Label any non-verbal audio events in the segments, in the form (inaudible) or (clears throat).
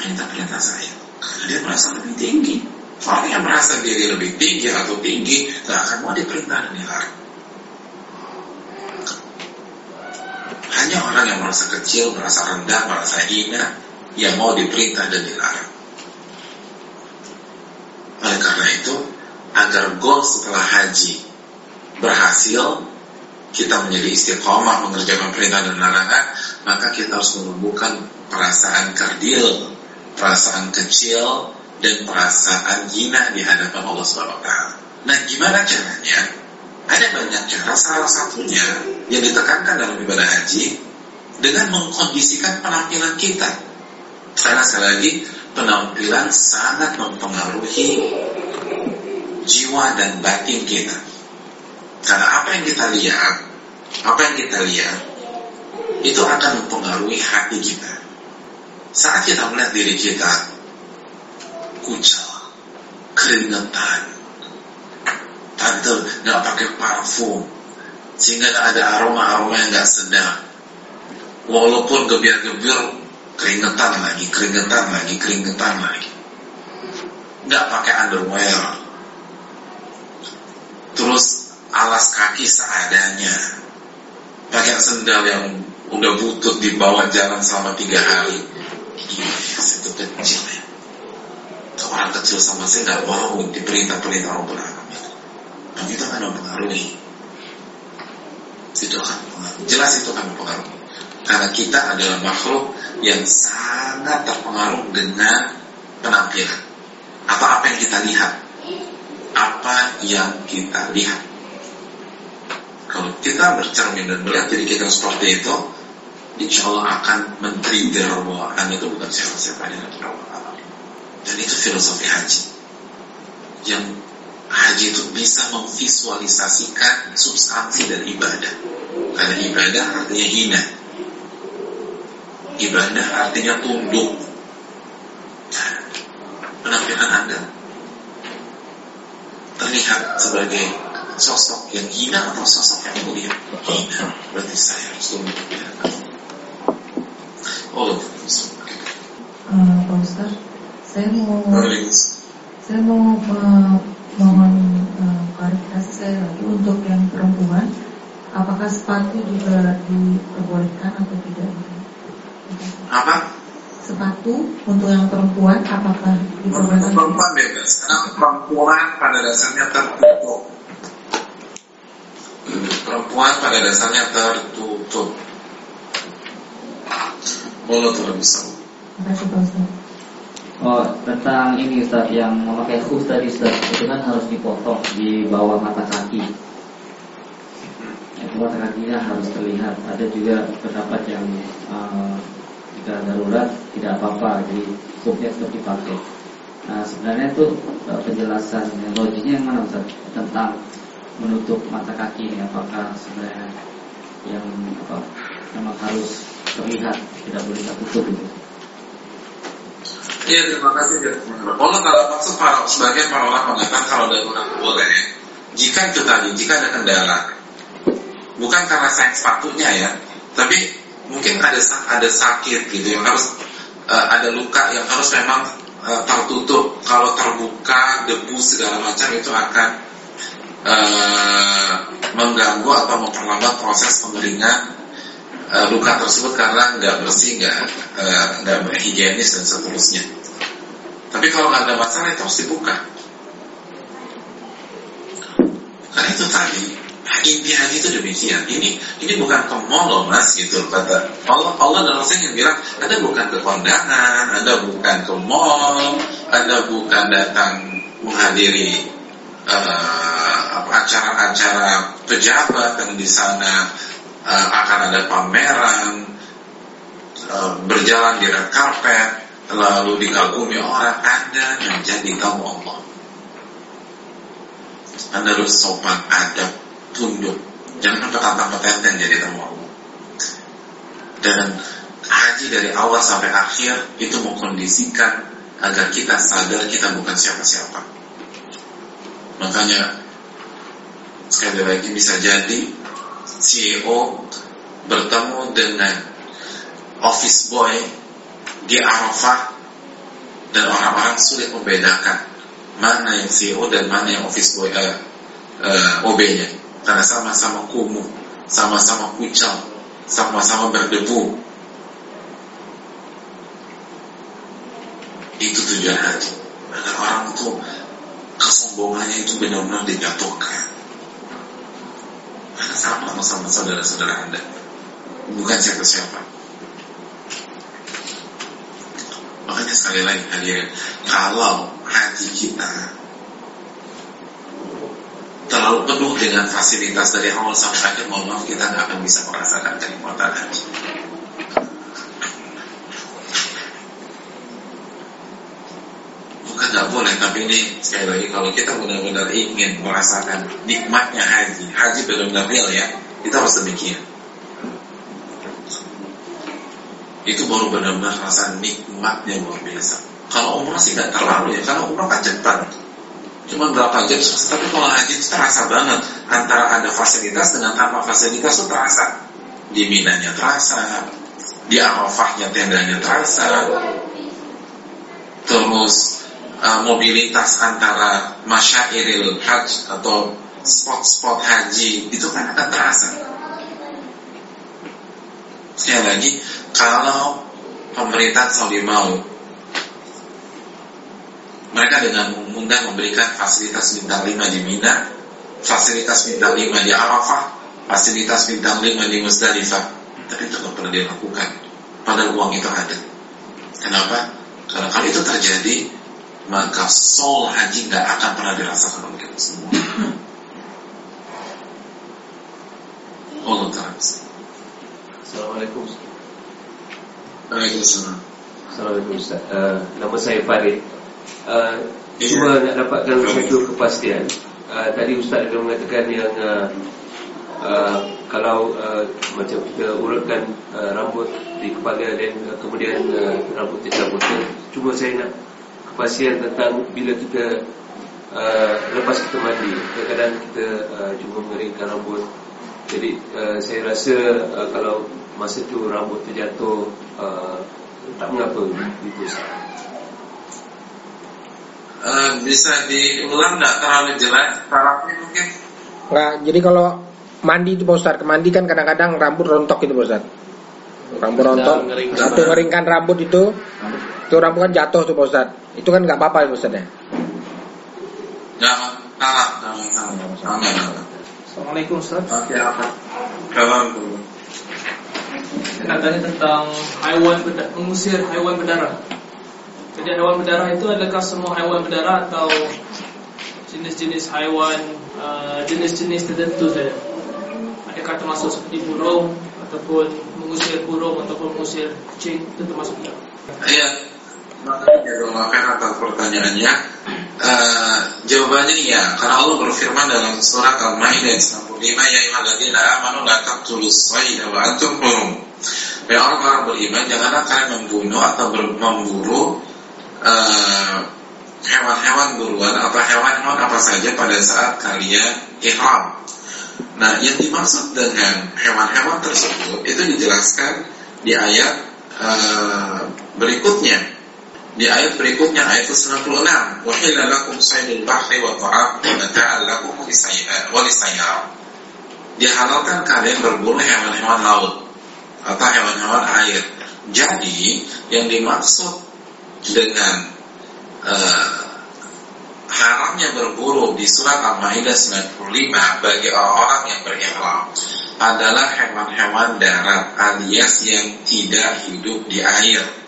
perintah-perintah saya. Dia merasa lebih tinggi. Orang yang merasa diri lebih tinggi atau tinggi, gak akan mau diperintah dan dilarang. Hanya orang yang merasa kecil, merasa rendah, merasa hina, yang mau diperintah dan dilarang. Oleh karena itu, agar goal setelah haji berhasil, kita menjadi istiqomah mengerjakan perintah dan larangan, maka kita harus menumbuhkan perasaan kardil, perasaan kecil, dan perasaan hina di hadapan Allah Subhanahu wa taala. Nah, gimana caranya? Ada banyak cara, salah satunya yang ditekankan dalam ibadah haji dengan mengkondisikan penampilan kita. Karena sekali lagi, penampilan sangat mempengaruhi jiwa dan batin kita. Karena apa yang kita lihat, apa yang kita lihat, itu akan mempengaruhi hati kita. Saat kita melihat diri kita kucel, keringetan, tante nggak pakai parfum, sehingga ada aroma-aroma yang nggak sedap. Walaupun gebiar-gebir keringetan lagi, keringetan lagi, keringetan lagi. Nggak pakai underwear. Terus alas kaki seadanya. Pakai sendal yang udah butut di bawah jalan selama tiga hari. Gila ya, itu kecil ya. Orang kecil sama saya nggak mau diperintah-perintah orang Alamin. Dan itu akan mempengaruhi. Itu akan mempengaruhi. Jelas itu akan mempengaruhi. Karena kita adalah makhluk yang sangat terpengaruh dengan penampilan. Atau apa yang kita lihat. Apa yang kita lihat. Kalau kita bercermin dan melihat diri kita seperti itu, insya Allah akan men-trigger bahwa Anda itu bukan siapa-siapa yang Dan itu filosofi haji. Yang haji itu bisa memvisualisasikan substansi dan ibadah. Karena ibadah artinya hina. Ibadah artinya tunduk. Penampilan Anda terlihat sebagai sosok yang hina atau sosok yang mulia? Hina. Berarti saya harus tunduk Allah. Uh, Pak Ustaz, saya mau saya mau uh, mohon uh, klarifikasi saya lagi untuk yang perempuan, apakah sepatu juga diperbolehkan atau tidak? Apa? Sepatu untuk yang perempuan apakah diperbolehkan? Perempuan bebas, karena perempuan pada dasarnya tertutup. Perempuan pada dasarnya tertutup. Mulut tidak bisa. Terima kasih Pak Ustaz. Oh, tentang ini Ustaz yang memakai khuf tadi Ustaz itu kan harus dipotong di bawah mata kaki. Itu mata kakinya harus terlihat. Ada juga pendapat yang uh, jika darurat tidak apa-apa, jadi khufnya tetap dipakai. Nah, sebenarnya itu uh, penjelasan yang logiknya yang mana Ustaz tentang menutup mata kaki ini apakah sebenarnya yang apa memang harus terlihat tidak boleh tertutup gitu. Iya terima kasih Allah kalau maksud para sebagian para orang mengatakan kalau darurat boleh. Jika itu tadi jika ada kendala. Bukan karena sayang sepatunya ya tapi mungkin ada ada sakit gitu yang harus uh, ada luka yang harus memang uh, tertutup. Kalau terbuka debu segala macam itu akan uh, mengganggu atau memperlambat proses pengeringan uh, luka tersebut karena nggak bersih nggak nggak uh, higienis dan seterusnya tapi kalau nggak ada masalah itu harus dibuka. Karena itu tadi inti haji itu demikian. Ini ini bukan ke loh mas gitu kata Allah Allah dan Rasulnya yang bilang ada bukan ke kondangan, ada bukan ke mall, ada bukan datang menghadiri uh, acara-acara pejabat yang di sana uh, akan ada pameran uh, berjalan di red carpet lalu dikagumi orang Anda menjadi kamu Allah. Anda harus sopan adab tunduk. Jangan petantang petenten jadi kamu Allah. Dan haji dari awal sampai akhir itu mengkondisikan agar kita sadar kita bukan siapa-siapa. Makanya sekali lagi bisa jadi CEO bertemu dengan office boy di Arafah dan orang-orang sulit membedakan mana yang CEO dan mana yang office boy uh, uh, OB-nya karena sama-sama kumuh, sama-sama kucel, sama-sama berdebu. Itu tujuan haji. Agar orang itu kesombongannya itu benar-benar dijatuhkan. Sama sama saudara-saudara Anda, bukan siapa-siapa. Makanya sekali lagi hadirin, kalau hati kita terlalu penuh dengan fasilitas dari awal sampai akhir, mohon maaf kita nggak akan bisa merasakan kenikmatan haji. Bukan nggak boleh, tapi ini sekali lagi kalau kita benar-benar ingin merasakan nikmatnya haji, haji benar-benar real ya, kita harus demikian. Itu baru benar-benar rasa nikmatnya luar biasa. Kalau umrah sih nggak terlalu ya, karena umrah kan cepat. Cuma berapa jam tapi kalau haji itu terasa banget antara ada fasilitas dengan tanpa fasilitas itu terasa. Di Minanya terasa, di Arafahnya tendanya terasa. Terus uh, mobilitas antara masyairil hajj atau spot-spot haji itu kan akan terasa. Sekali lagi, kalau pemerintah Saudi mau mereka dengan mudah memberikan fasilitas bintang 5 di Mina, fasilitas bintang 5 di Arafah, fasilitas bintang 5 di Musdalifah. Tapi itu tidak pernah dilakukan. Padahal uang itu ada. Kenapa? Karena kalau itu terjadi, maka soul haji nggak akan pernah dirasakan oleh kita semua. Allah Ta'ala. Assalamualaikum. Waalaikumsalam. Assalamualaikum Ustaz. Uh, nama saya Farid. Uh, cuma nak dapatkan satu kepastian. Uh, tadi Ustaz ada mengatakan yang uh, uh, kalau uh, macam kita urutkan uh, rambut di kepala dan uh, kemudian uh, rambut tercabut. Cuma saya nak kepastian tentang bila kita uh, lepas kita mandi. Kadang-kadang kita uh, cuma mengeringkan rambut. Jadi uh, saya rasa uh, kalau masa tu rambut terjatuh uh, tak mengapa itu Ustaz. Eh, bisa diulang nggak terlalu jelas tarafnya mungkin? Nggak, jadi kalau mandi itu Pak Ustaz, mandi kan kadang-kadang rambut rontok itu Pak Ustaz. Rambut rontok, satu ngeringkan rambut itu, itu rambut kan jatuh tuh Pak Ustaz. Itu kan nggak apa-apa Pak Ustaz ya? Jangan salah, jangan salah. Assalamualaikum Ustaz. Oke, apa? Kalau Katanya tentang haiwan mengusir haiwan berdarah. Jadi hewan berdarah itu adakah semua hewan berdarah atau jenis-jenis haiwan uh, jenis-jenis tertentu saja? Adakah termasuk seperti burung ataupun mengusir burung ataupun mengusir kucing itu termasuk tidak? Iya, doakan atas pertanyaannya. Uh, jawabannya iya, karena Allah berfirman dalam surat Al-Maidah 95 ya ayyuhalladzina amanu la taqtulus sayda wa antum hurum. Ya orang-orang beriman janganlah kalian membunuh atau memburu Eh, hewan-hewan uh, buruan atau hewan-hewan apa saja pada saat kalian ihram. Nah, yang dimaksud dengan hewan-hewan tersebut itu dijelaskan di ayat uh, berikutnya. Di ayat berikutnya ayat ke-96, "Wa hilla lakum saydul bahri wa ta'am wa mata'an lakum wa lisayyar." Dihalalkan kalian berburu hewan-hewan laut atau hewan-hewan air. Jadi, yang dimaksud dengan uh, haramnya berburu di surat Al-Maidah 95 bagi orang-orang yang berihram adalah hewan-hewan darat alias yang tidak hidup di air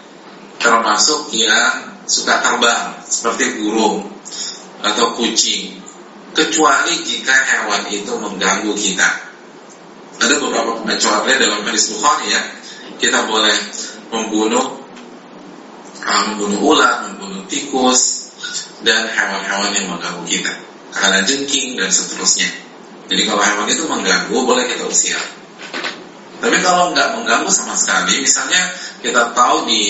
termasuk yang suka terbang seperti burung atau kucing kecuali jika hewan itu mengganggu kita ada beberapa pengecualian dalam hadis Bukhari ya kita boleh membunuh membunuh ular, membunuh tikus, dan hewan-hewan yang mengganggu kita. Karena jengking dan seterusnya. Jadi kalau hewan itu mengganggu, boleh kita usir. Tapi kalau nggak mengganggu sama sekali, misalnya kita tahu di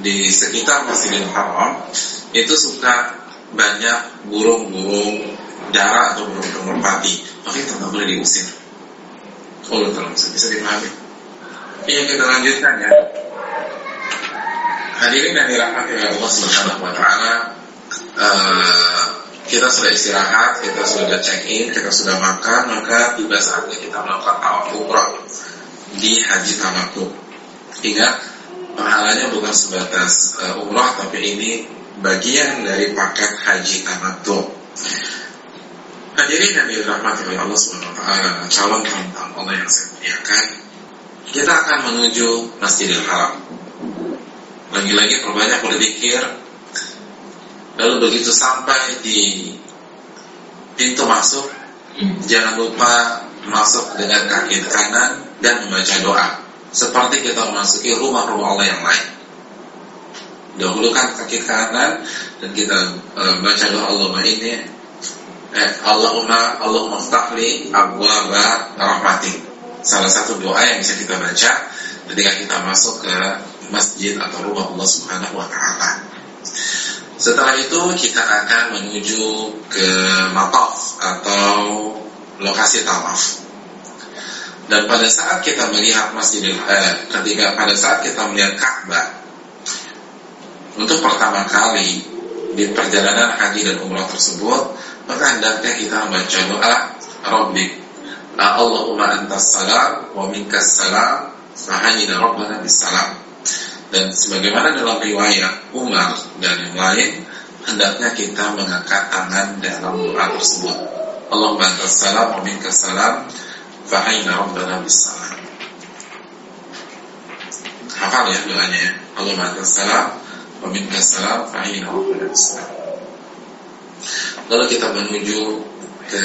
di sekitar Masjidil Haram itu suka banyak burung-burung darah atau burung-burung merpati, itu nggak boleh diusir. Kalau terlalu bisa dipahami. Iya kita lanjutkan ya. Hadirin yang dirahmati oleh Allah Subhanahu wa taala, uh, kita sudah istirahat, kita sudah check in, kita sudah makan, maka tiba saatnya kita melakukan tawaf umrah di haji tamattu. Ingat, pahalanya bukan sebatas uh, umrah, tapi ini bagian dari paket haji tamattu. Hadirin yang dirahmati oleh Allah Subhanahu wa taala, calon tamu Allah yang saya muliakan, kita akan menuju Masjidil Haram. Lagi-lagi perbanyak berzikir Lalu begitu sampai di pintu masuk Jangan lupa masuk dengan kaki kanan dan membaca doa Seperti kita memasuki rumah-rumah Allah yang lain Dahulukan kaki kanan dan kita uh, baca doa Allahumma ini eh, Allahumma Allahumma ftahli abwaba rahmatik Salah satu doa yang bisa kita baca ketika kita masuk ke masjid atau rumah Allah Subhanahu wa taala. Setelah itu kita akan menuju ke mataf atau lokasi tawaf. Dan pada saat kita melihat Masjidil eh, ketika pada saat kita melihat Ka'bah untuk pertama kali di perjalanan haji dan umrah tersebut, maka hendaknya kita membaca doa Rabbik Allahumma antas salam wa minkas salam fahayina rabbana bis salam. Dan sebagaimana dalam riwayat Umar dan yang lain hendaknya kita mengangkat tangan dalam doa tersebut. Allahumma antas salam wa minkas salam fahayna rabbana bisalam hafal ya doanya ya antas salam wa minkas salam fahayna rabbana bisalam lalu kita menuju ke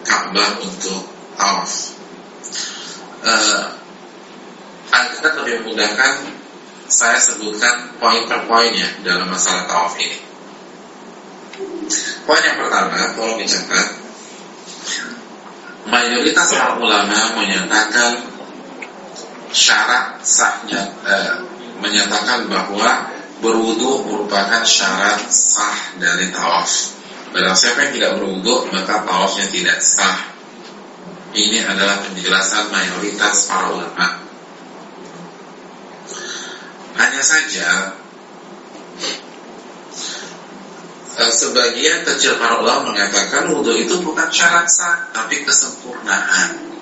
Ka'bah untuk tawaf uh, agar lebih memudahkan saya sebutkan poin per poin ya dalam masalah tawaf ini. Poin yang pertama, tolong dicatat. Mayoritas para ulama menyatakan syarat sahnya, eh, menyatakan bahwa berwudu merupakan syarat sah dari tawaf. Barang siapa yang tidak berwudu maka tawafnya tidak sah. Ini adalah penjelasan mayoritas para ulama. Hanya saja eh, sebagian kecil para ulama mengatakan wudhu itu bukan syarat sah, tapi kesempurnaan.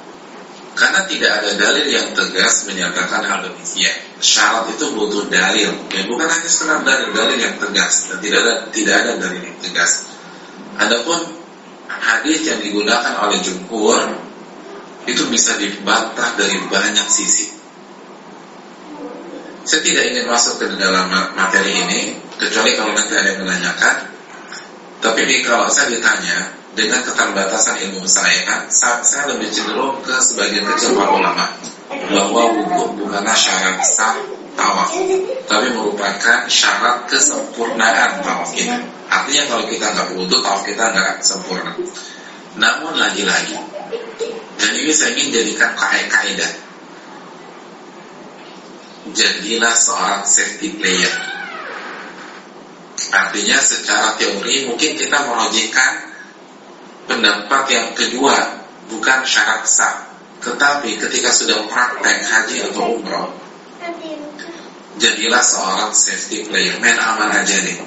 Karena tidak ada dalil yang tegas menyatakan hal demikian. Syarat itu butuh dalil, dan bukan hanya sekedar dalil-dalil yang tegas, dan tidak ada tidak ada dalil yang tegas. Adapun hadis yang digunakan oleh jumhur itu bisa dibantah dari banyak sisi. Saya tidak ingin masuk ke dalam materi ini kecuali kalau nanti ada yang menanyakan. Tapi kalau saya ditanya dengan keterbatasan ilmu saya, saya lebih cenderung ke sebagian kecil para ulama bahwa wudhu bukanlah syarat sah tawaf, tapi merupakan syarat kesempurnaan tawaf kita. Artinya kalau kita nggak wudhu, tawaf kita nggak sempurna. Namun lagi-lagi, dan ini saya ingin jadikan kaidah jadilah seorang safety player. Artinya secara teori mungkin kita merojikan pendapat yang kedua bukan syarat sah. Tetapi ketika sudah praktek haji atau umroh, jadilah seorang safety player, main aman aja nih.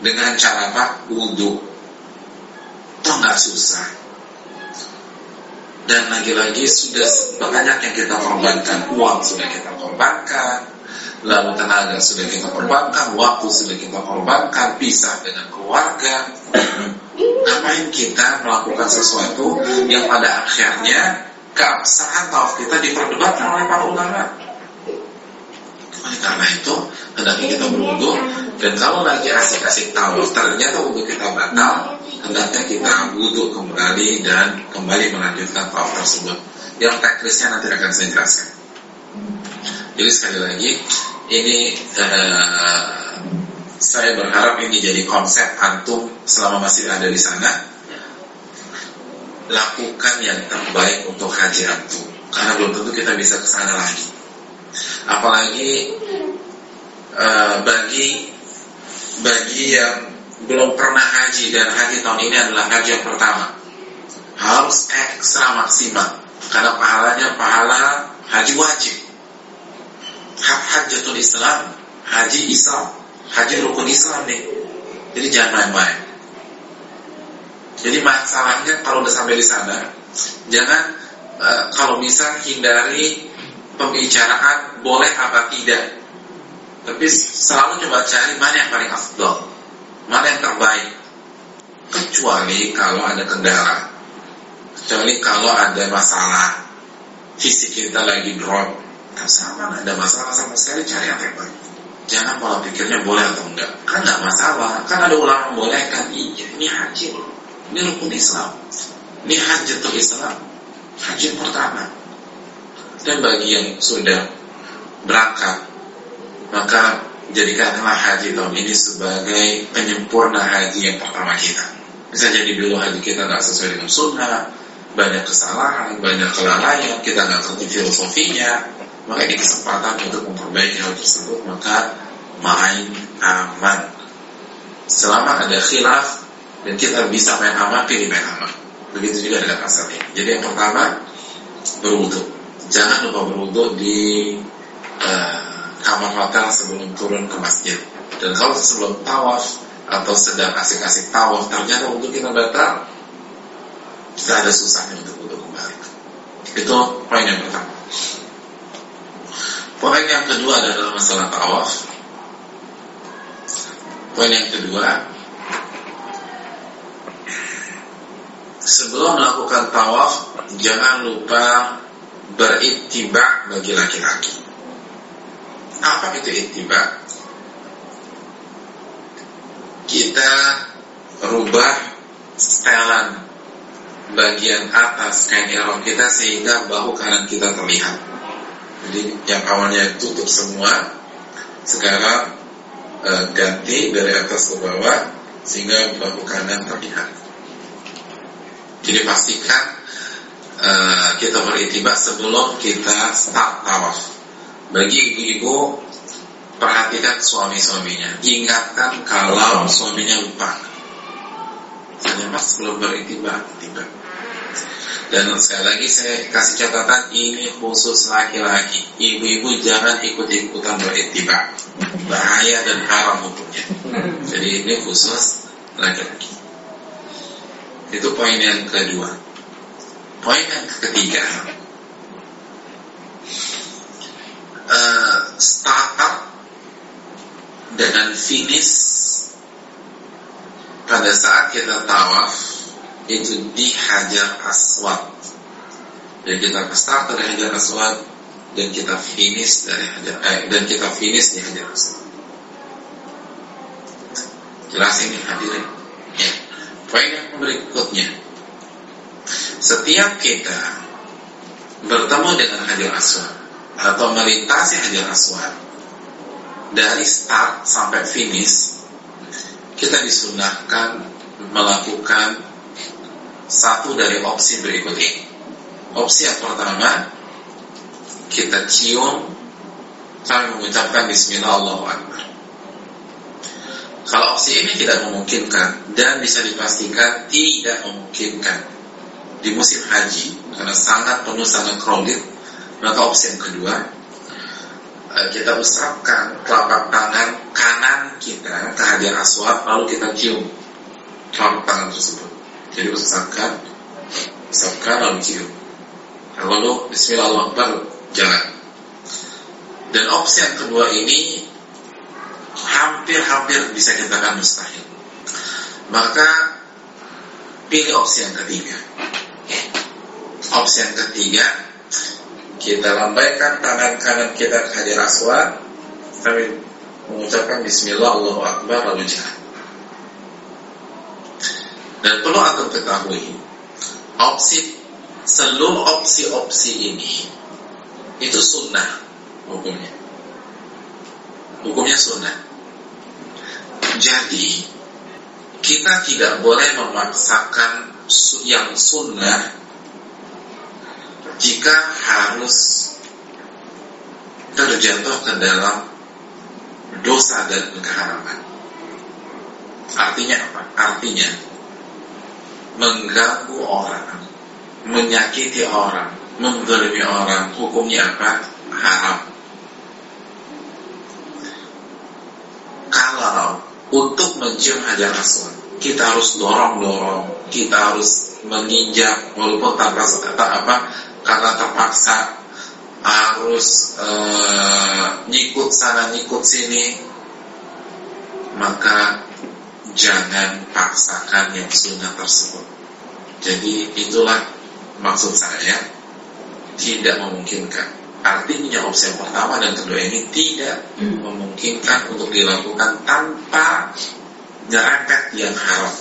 Dengan cara apa? Wudhu. Itu nggak susah dan lagi-lagi sudah banyak yang kita korbankan uang sudah kita korbankan lalu tenaga sudah kita korbankan waktu sudah kita korbankan pisah dengan keluarga ngapain kita melakukan sesuatu yang pada akhirnya keabsahan tawaf kita diperdebatkan oleh para ulama oleh karena itu hendaknya kita berwudu dan kalau lagi asik-asik tawaf ternyata wudhu kita batal hendaknya kita wudhu kembali dan kembali melanjutkan tawaf tersebut. Yang teknisnya nanti akan saya jelaskan. Jadi sekali lagi ini uh, saya berharap ini jadi konsep antum selama masih ada di sana. Lakukan yang terbaik untuk haji antum karena belum tentu kita bisa ke sana lagi. Apalagi uh, bagi bagi yang belum pernah haji dan haji tahun ini adalah haji yang pertama harus ekstra maksimal karena pahalanya pahala haji wajib hajatul Islam haji Islam, haji rukun Islam nih. Jadi jangan main-main. Jadi masalahnya kalau udah sampai di sana, jangan uh, kalau misal hindari pembicaraan boleh apa tidak. Tapi selalu coba cari mana yang paling afdol, mana yang terbaik. Kecuali kalau ada kendala, kecuali kalau ada masalah fisik kita lagi drop, sama ada masalah sama sekali cari yang terbaik. Jangan pola pikirnya boleh atau enggak, kan nggak masalah. Kan ada ulama bolehkan, iya ini haji loh, ini rukun Islam, ini haji tuh Islam, haji pertama. Dan bagi yang sudah berangkat, maka jadikanlah haji tahun ini sebagai penyempurna haji yang pertama kita. Bisa jadi dulu haji kita nggak sesuai dengan sunnah, banyak kesalahan, banyak kelalaian, kita nggak ngerti filosofinya, maka ini kesempatan untuk memperbaiki hal tersebut, maka main aman. Selama ada khilaf dan kita bisa main aman, pilih main aman. Begitu juga dengan asal ini. Jadi yang pertama berwudhu. Jangan lupa berwudhu di uh, kamar hotel sebelum turun ke masjid. Dan kalau sebelum tawaf atau sedang asik-asik tawaf ternyata untuk kita batal, kita ada susahnya untuk wudhu kembali. Itu poin yang pertama. Poin yang kedua adalah masalah tawaf. Poin yang kedua, sebelum melakukan tawaf, jangan lupa berittiba bagi laki-laki. Apa itu ittiba? Kita rubah setelan bagian atas kain ihram kita sehingga bahu kanan kita terlihat. Jadi yang awalnya tutup semua sekarang e, ganti dari atas ke bawah sehingga bahu kanan terlihat. Jadi pastikan e, kita beritibat sebelum kita start tawaf. Bagi ibu-ibu perhatikan suami-suaminya. Ingatkan kalau suaminya lupa. Saya mas belum beritibat, tiba. Dan sekali lagi saya kasih catatan ini khusus laki-laki. Ibu-ibu jangan ikut-ikutan beritibak. Bahaya dan haram hukumnya. Jadi ini khusus laki-laki. Itu poin yang kedua. Poin yang ketiga. Uh, start dengan finish pada saat kita tawaf itu di Hajar Aswad. Dan kita start dari Hajar Aswad dan kita finish dari Hajar eh, dan kita finish di Hajar Aswad. Jelas ini hadirin. Ya. poin yang berikutnya. Setiap kita bertemu dengan Hajar Aswad atau melintasi Hajar Aswad dari start sampai finish kita disunahkan melakukan satu dari opsi berikut ini. Opsi yang pertama, kita cium sambil mengucapkan Bismillah Allahu Akbar. Kalau opsi ini tidak memungkinkan dan bisa dipastikan tidak memungkinkan di musim haji karena sangat penuh sangat crowded, maka opsi yang kedua eh, kita usapkan telapak tangan kanan kita ke hadiah aswad lalu kita cium telapak tangan tersebut. Jadi usapkan, usapkan lalu cium. Lalu Bismillahirrahmanirrahim jalan. Dan opsi yang kedua ini hampir-hampir bisa kita katakan mustahil. Maka pilih opsi yang ketiga. Opsi yang ketiga, kita lambaikan tangan kanan kita ke hadir aswad sambil mengucapkan Bismillah Allahu Akbar lalu jalan. Dan perlu akan ketahui opsi seluruh opsi-opsi ini itu sunnah hukumnya. Hukumnya sunnah. Jadi kita tidak boleh memaksakan yang sunnah jika harus terjatuh ke dalam dosa dan keharaman. Artinya apa? Artinya mengganggu orang, menyakiti orang, menzalimi orang, hukumnya apa? Haram. untuk mencium hajar aswad kita harus dorong-dorong kita harus menginjak walaupun tanpa apa karena terpaksa harus uh, nyikut sana nyikut sini maka jangan paksakan yang sunnah tersebut. Jadi itulah maksud saya. Tidak memungkinkan. Artinya opsi yang pertama dan kedua ini tidak memungkinkan untuk dilakukan tanpa nyerempet yang haram.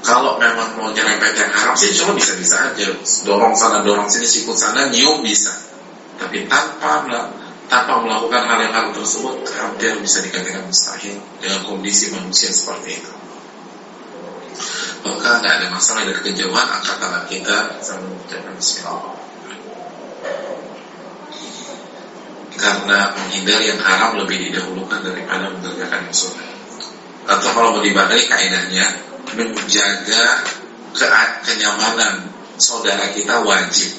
Kalau memang mau nyerempet yang haram sih cuma bisa-bisa aja. Dorong sana dorong sini sikut sana nyium bisa. Tapi tanpa tanpa melakukan hal tersebut hampir bisa dikatakan mustahil dengan kondisi manusia seperti itu. Maka nggak ada masalah dari kejauhan angkat tangan kita sambil mengucapkan Bismillah karena menghindari yang haram lebih didahulukan daripada mengerjakan yang sunnah. Atau kalau mau dibalik kaidahnya menjaga ke kenyamanan saudara kita wajib.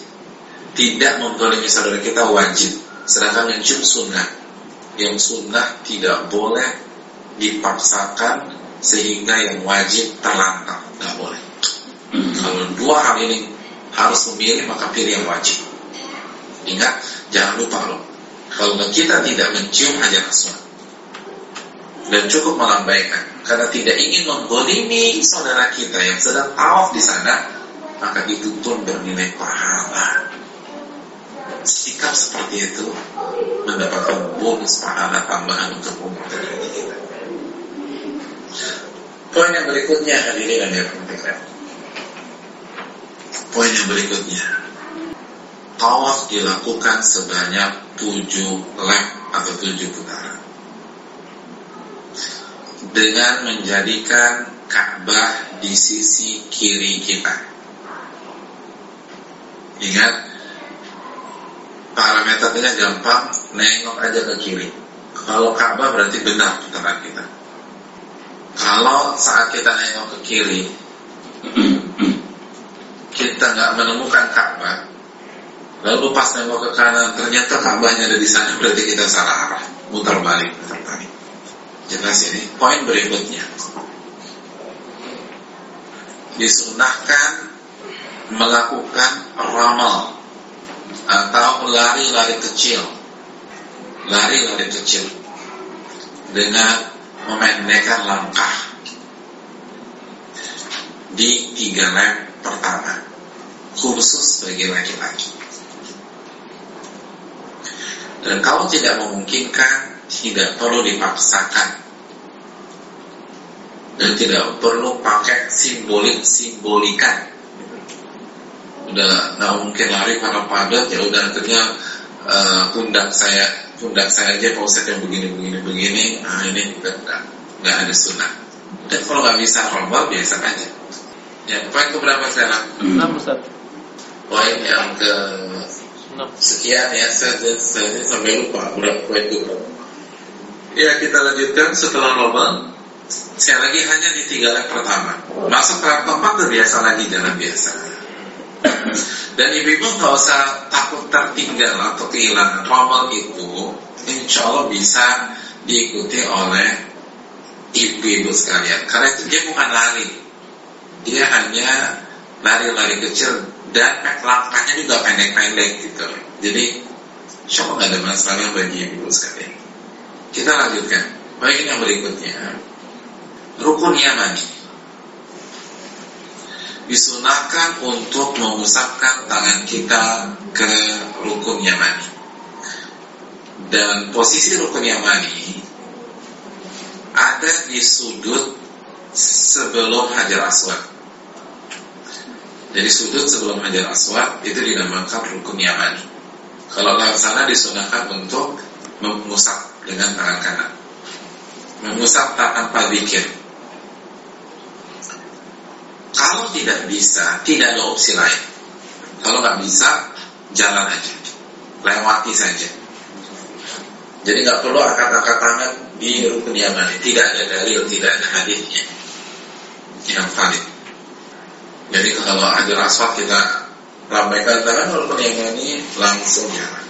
Tidak membolehkan saudara kita wajib. Sedangkan yang sunnah yang sunnah tidak boleh dipaksakan sehingga yang wajib terlantar tidak boleh. Kalau dua hal ini harus memilih maka pilih yang wajib. Ingat jangan lupa loh kalau kita tidak mencium hajar aswad dan cukup melambaikan karena tidak ingin menggolimi saudara kita yang sedang tawaf di sana maka itu pun bernilai pahala sikap seperti itu mendapatkan bonus pahala tambahan untuk haji kita. Poin yang berikutnya hadirin dan dirahmati Poin yang berikutnya. Tawaf dilakukan sebanyak tujuh lap atau tujuh putaran. Dengan menjadikan Ka'bah di sisi kiri kita. Ingat parameternya gampang, nengok aja ke kiri. Kalau Ka'bah berarti benar putaran kita. Kalau saat kita nengok ke kiri, (clears throat) kita nggak menemukan Ka'bah, lalu pas nengok ke kanan ternyata Ka'bahnya ada di sana, berarti kita salah arah, muter balik, muter balik. Jelas ini. Poin berikutnya, disunahkan melakukan ramal atau lari-lari kecil. Lari-lari kecil. Dengan memendekkan langkah. Di tiga lap pertama. Khusus bagi laki-laki. Dan kalau tidak memungkinkan tidak perlu dipaksakan. Dan tidak perlu pakai simbolik simbolikan udah nggak mungkin lari karena padat ya udah akhirnya uh, pundak saya pundak saya aja saya yang begini begini begini. Ah ini nggak nggak ada sunnah dan kalau nggak bisa rombal biasa aja. Ya poin keberapa sekarang? Enam Ustaz poin yang ke sekian ya. Saya, saya sampai lupa berapa poin itu. Ya kita lanjutkan setelah rombal saya lagi hanya di tiga lap pertama. Masuk ke lap keempat terbiasa lagi jalan biasa dan ibu-ibu nggak usah takut tertinggal atau kehilangan romal itu, insya Allah bisa diikuti oleh ibu-ibu sekalian. Karena itu dia bukan lari, dia hanya lari-lari kecil dan langkahnya juga pendek-pendek gitu. Jadi insya Allah nggak ada masalah bagi ibu-ibu sekalian. Kita lanjutkan. Baik yang berikutnya, rukun yamani disunahkan untuk mengusapkan tangan kita ke rukun yamani. Dan posisi rukun yamani ada di sudut sebelum hajar aswad. Jadi sudut sebelum hajar aswad itu dinamakan rukun yamani. Kalau lewat sana disunahkan untuk mengusap dengan tangan kanan. Mengusap tanpa zikir kalau tidak bisa, tidak ada opsi lain. Kalau nggak bisa, jalan aja, lewati saja. Jadi nggak perlu angkat-angkat tangan di rukun. Tidak ada dalil, tidak ada hadisnya yang valid. Jadi kalau ada aswad kita lambaikan tangan rukun yamani langsung jalan.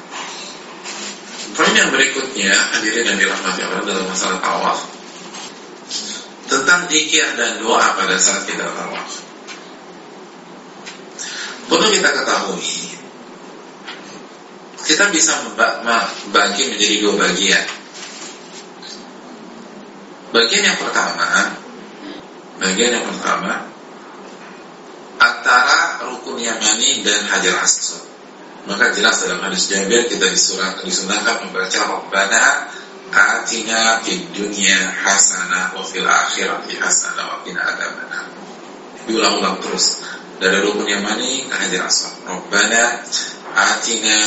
Poin yang berikutnya hadirin yang dirahmati Allah dalam masalah tawaf tentang zikir dan doa pada saat kita tawaf. Perlu kita ketahui, kita bisa membagi menjadi dua bagian. Bagian yang pertama, bagian yang pertama antara rukun Yamani dan Hajar Aswad. Maka jelas dalam hadis Jabir kita disurah disunahkan membaca Rabbana atina fid dunya hasanah wa fil akhirati hasanah wa qina adzabannar. Diulang-ulang terus dari rukun Yamani ke Hajar Aswad. Rabbana atina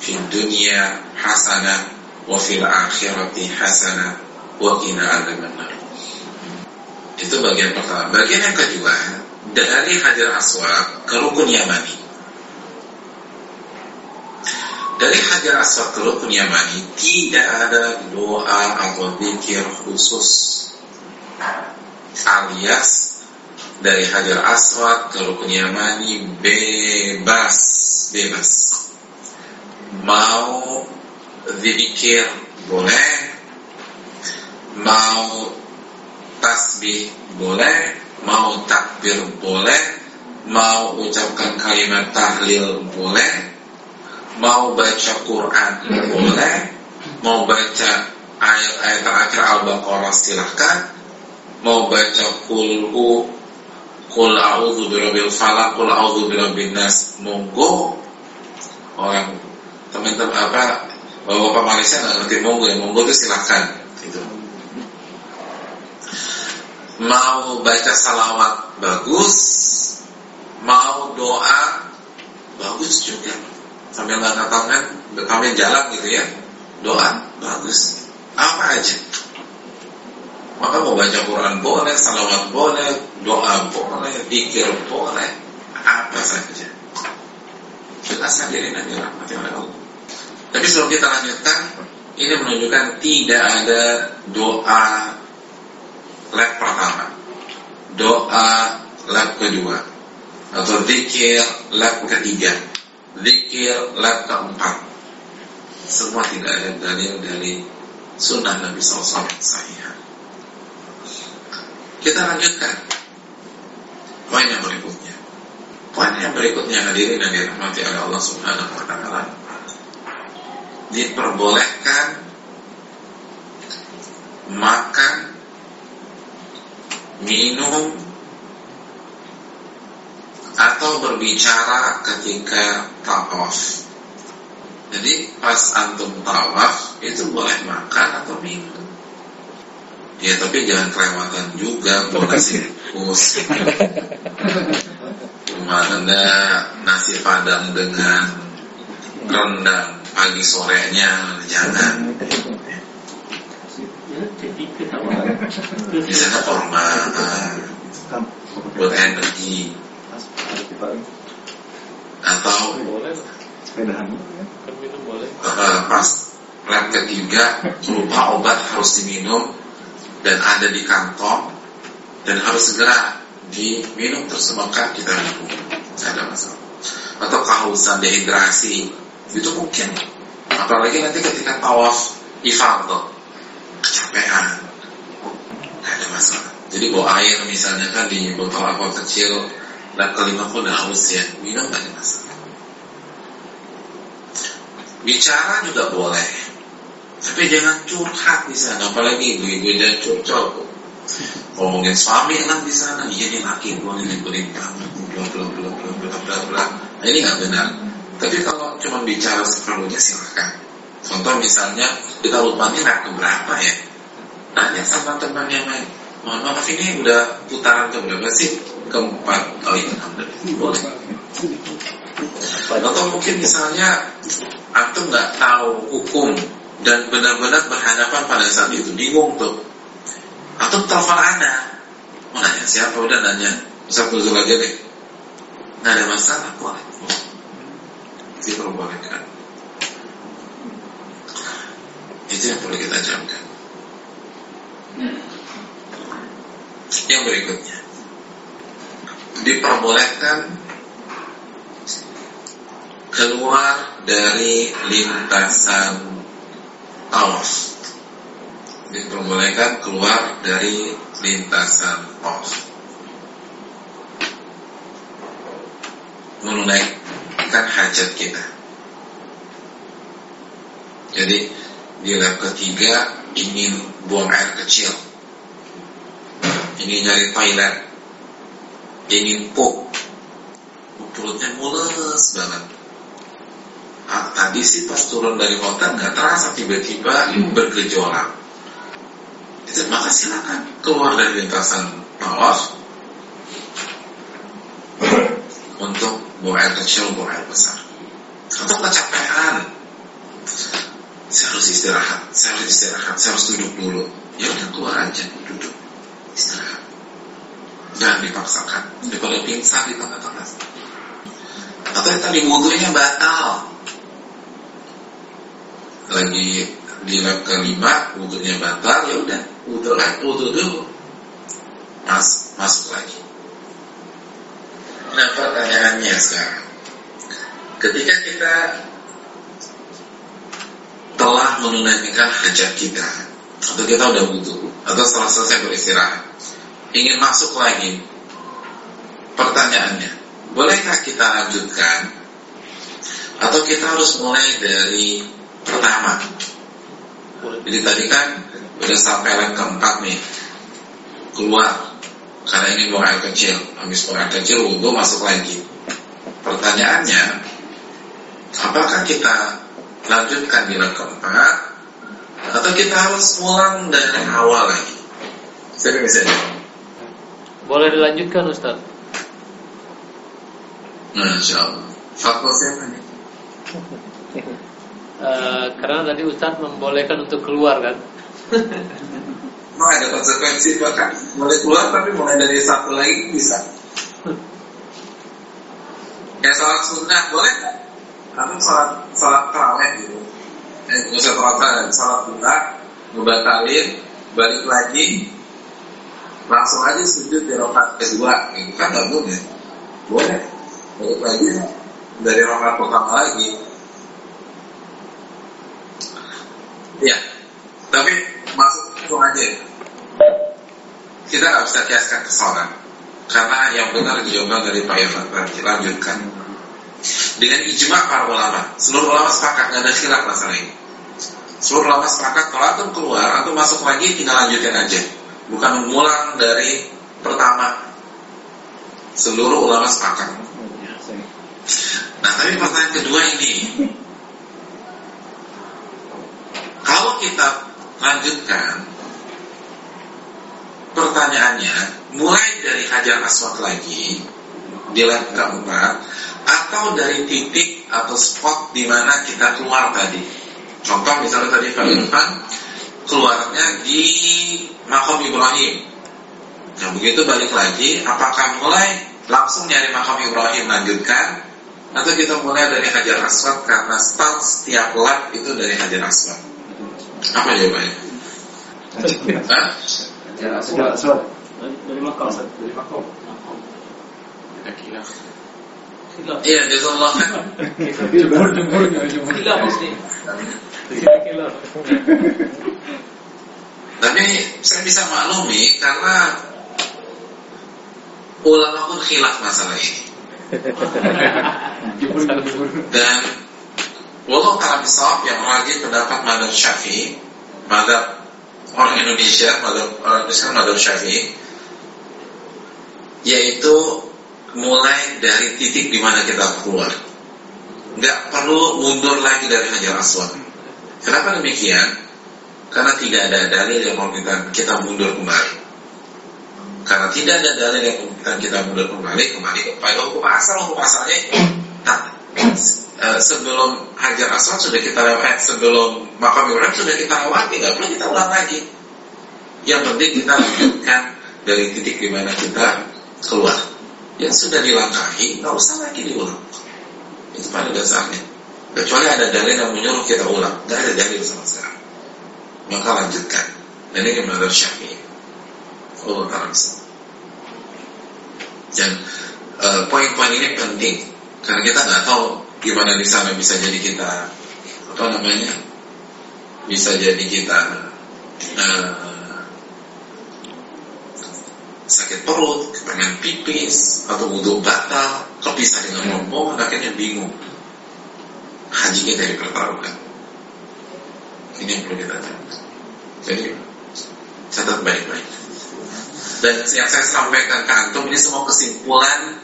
fid dunya hasanah wa fil akhirati hasanah wa qina adzabannar. Itu bagian pertama. Bagian yang kedua dari Hajar Aswad ke rukun Yamani dari Hajar Aswad ke Rukun Yamani tidak ada doa atau zikir khusus alias dari Hajar Aswad ke Rukun Yamani bebas bebas. Mau zikir boleh. Mau tasbih boleh. Mau takbir boleh. Mau ucapkan kalimat tahlil boleh. Mau baca Quran boleh, mau baca ayat-ayat terakhir Al-Baqarah silahkan, mau baca kulhu, kul a'udhu birabbil falak, birabbin nas, monggo. Orang teman-teman apa bapak-bapak Malaysia nggak ngerti monggo ya. Monggo itu silahkan itu mau baca salawat bagus mau doa bagus juga. Sambil angkat tangan, sambil jalan gitu ya, doa bagus, apa aja. Maka mau baca Quran boleh, salawat boleh, doa boleh, pikir boleh, apa saja. Kita sendiri nanti rahmati oleh Allah. Tapi sebelum kita lanjutkan, ini menunjukkan tidak ada doa lab pertama, doa lab kedua, atau zikir lab ketiga zikir lab keempat semua tidak ada dalil dari sunnah Nabi SAW sahih. Kita lanjutkan poin yang berikutnya. Poin yang berikutnya hadirin yang dirahmati oleh Allah Subhanahu Wa Taala diperbolehkan makan, minum, atau berbicara ketika tawaf. Jadi pas antum tawaf itu boleh makan atau minum. Ya tapi jangan kelewatan juga buat nasi bungkus. Cuma ada nasi padang dengan rendang pagi sorenya jangan. Misalnya korma buat energi atau uh, pas lab ketiga lupa obat harus diminum dan ada di kantong dan harus segera diminum terus maka kita minum tidak ada masalah. Atau kehausan dehidrasi itu mungkin. Apalagi nanti ketika tawaf ifadah kecapean. Tidak ada masalah. Jadi bawa air misalnya kan di botol aqua kecil dan kelima pun haus ya. Minum gak ada masalah. Bicara juga boleh tapi jangan curhat di sana. Apalagi ibu-ibu dan curcol ngomongin suami enak di sana. Iya nih laki gue nyebelin kamu bla bla nah, ini nggak benar. Tapi kalau cuma bicara seperlunya silahkan contoh misalnya kita lupa ini ke berapa ya? Nanya sama teman yang lain. Mohon maaf ini udah putaran ke berapa sih? Keempat. Oh iya boleh. Atau mungkin misalnya antum nggak tahu hukum dan benar-benar berhadapan pada saat itu. Bingung tuh. Atau telepon anda mau nanya siapa? Udah nanya. Bisa tulis aja deh. Nggak ada masalah boleh diperbolehkan itu yang perlu kita camkan yang berikutnya. Diperbolehkan keluar dari lintasan tawaf diperbolehkan keluar dari lintasan off menunaikan hajat kita. Jadi di lab ketiga ingin buang air kecil. Ingin nyari toilet. Ingin pup perutnya mules banget tadi sih pas turun dari hotel nggak terasa tiba-tiba bergejolak itu maka silakan keluar dari lintasan tawaf untuk buang air kecil, buang air besar. Atau kecapean, saya harus istirahat, saya harus istirahat, saya harus duduk dulu. Ya udah keluar aja, duduk, istirahat. Jangan dipaksakan, daripada pingsan di tengah-tengah. Atau yang tadi wudhunya batal. Lagi di lab kelima, wudhunya batal, ya udah wudhu lagi, wudhu dulu Mas, masuk lagi. Nah pertanyaannya sekarang. Ketika kita telah menunaikan hajat kita atau kita udah wudhu atau setelah selesai beristirahat ingin masuk lagi pertanyaannya bolehkah kita lanjutkan? Atau kita harus mulai dari pertama jadi tadi kan udah sampai lab keempat nih. Keluar. Karena ini buang air kecil. Habis buang air kecil wudhu masuk lagi. Pertanyaannya apakah kita lanjutkan di lab keempat? Atau kita harus ulang dari awal lagi? Saya bisa boleh dilanjutkan Ustaz? Masya Allah. Fatwa siapa nih? (laughs) Uh, karena tadi Ustaz membolehkan untuk keluar kan Mau (laughs) ada konsekuensi bahkan mulai keluar tapi mulai dari satu lagi bisa. Ya sholat sunnah boleh nggak? Atau sholat sholat terawih gitu. Eh, nggak usah sholat sholat sunnah, ngebatalin, balik lagi, langsung aja sujud di rokat kedua, gitu kan nggak boleh. Boleh, balik lagi dari rokat pertama lagi. Ya, tapi masuk langsung aja. Kita nggak bisa kiaskan ke sholat karena yang benar dijawab dari Pak Irfan tadi lanjutkan dengan ijma para ulama. Seluruh ulama sepakat nggak ada khilaf masalah ini. Seluruh ulama sepakat kalau antum keluar antum masuk lagi tinggal lanjutkan aja. Bukan mengulang dari pertama. Seluruh ulama sepakat. Nah tapi pertanyaan kedua ini kalau kita lanjutkan pertanyaannya mulai dari hajar aswad lagi di lab keempat atau dari titik atau spot di mana kita keluar tadi? Contoh misalnya tadi Pak Irfan keluarnya di makom Ibrahim. Nah begitu balik lagi apakah mulai langsung nyari makom Ibrahim lanjutkan atau kita mulai dari hajar aswad karena start setiap lab itu dari hajar aswad apa jawabannya? Hah? Ya, sudah, sudah. Dari makam, dari makam. Iya, jazakallah. Jemur, jemur, jemur. Khilaf mesti. Khilaf. Tapi saya bisa maklumi karena ulama pun khilaf masalah ini. Dan walau kalau bisawab yang lagi pendapat madhab syafi'i, madhab orang Indonesia, madhab, orang Islam madhab syafi'i, yaitu mulai dari titik di mana kita keluar. Nggak perlu mundur lagi dari Hajar Aswad. Kenapa demikian? Karena tidak ada dalil yang mau kita, mundur kembali. Karena tidak ada dalil yang kita, kita mundur kembali, kembali kepada hukum asal, hukum asalnya (clears throat) tak, eh, sebelum Hajar Aswad sudah kita lewat, sebelum makam Ibrahim sudah kita lewati, nggak perlu kita ulang lagi. Yang penting kita lanjutkan dari titik di mana kita keluar. Yang sudah dilangkahi, nggak usah lagi diulang. Itu pada dasarnya. Kecuali ada dalil yang menyuruh kita ulang, nggak ada dalil sama sekali. Maka lanjutkan. Dan ini menurut Syafi'i. Allah Ta'ala Dan uh, poin-poin ini penting karena kita nggak tahu gimana di sana bisa jadi kita apa namanya bisa jadi kita uh, sakit perut, pengen pipis, atau wudhu batal, kepisah dengan rombongan, akhirnya bingung. Haji kita dipertaruhkan. Ini yang perlu kita catat. Jadi, catat baik-baik. Dan yang saya sampaikan ke Antum, ini semua kesimpulan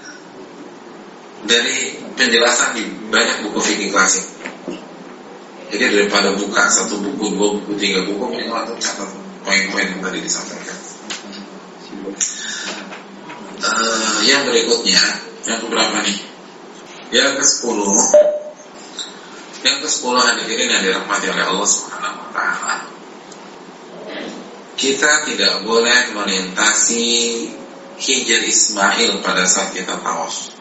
dari penjelasan di banyak buku fikih klasik. Jadi daripada buka satu buku, dua buku, tiga buku, mending Antum catat poin-poin yang tadi disampaikan. Uh, yang berikutnya, yang keberapa nih? Yang ke sepuluh. Yang ke sepuluh hadirin yang dirahmati oleh Allah Subhanahu. Kita tidak boleh melintasi Hijr Ismail pada saat kita tawaf.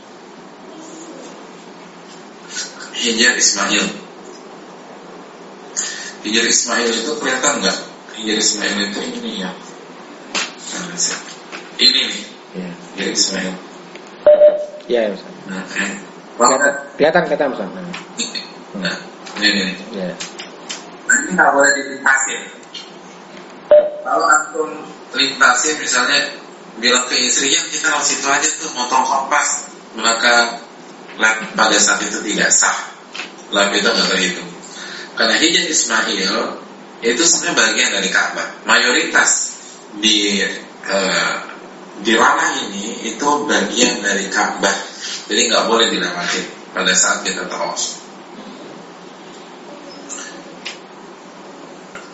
Hijr Ismail. Hijr Ismail itu kelihatan nggak? Hijr Ismail itu ini ya. Ini nih. Ya. Ismail. Ya, ya Ustaz. Nah, eh. Kelihatan, kelihatan Ustaz. Nah, ini nih. Ya. Nah, ini nggak boleh dilintasin. Kalau antum lintasin misalnya bilang ke istrinya kita harus itu aja tuh motong kompas, maka pada saat itu tidak sah. Lab itu nggak terhitung. Karena hijab Ismail itu sebenarnya bagian dari Ka'bah. Mayoritas di uh, di ranah ini itu bagian dari Ka'bah. Jadi nggak boleh dilewati pada saat kita tawaf.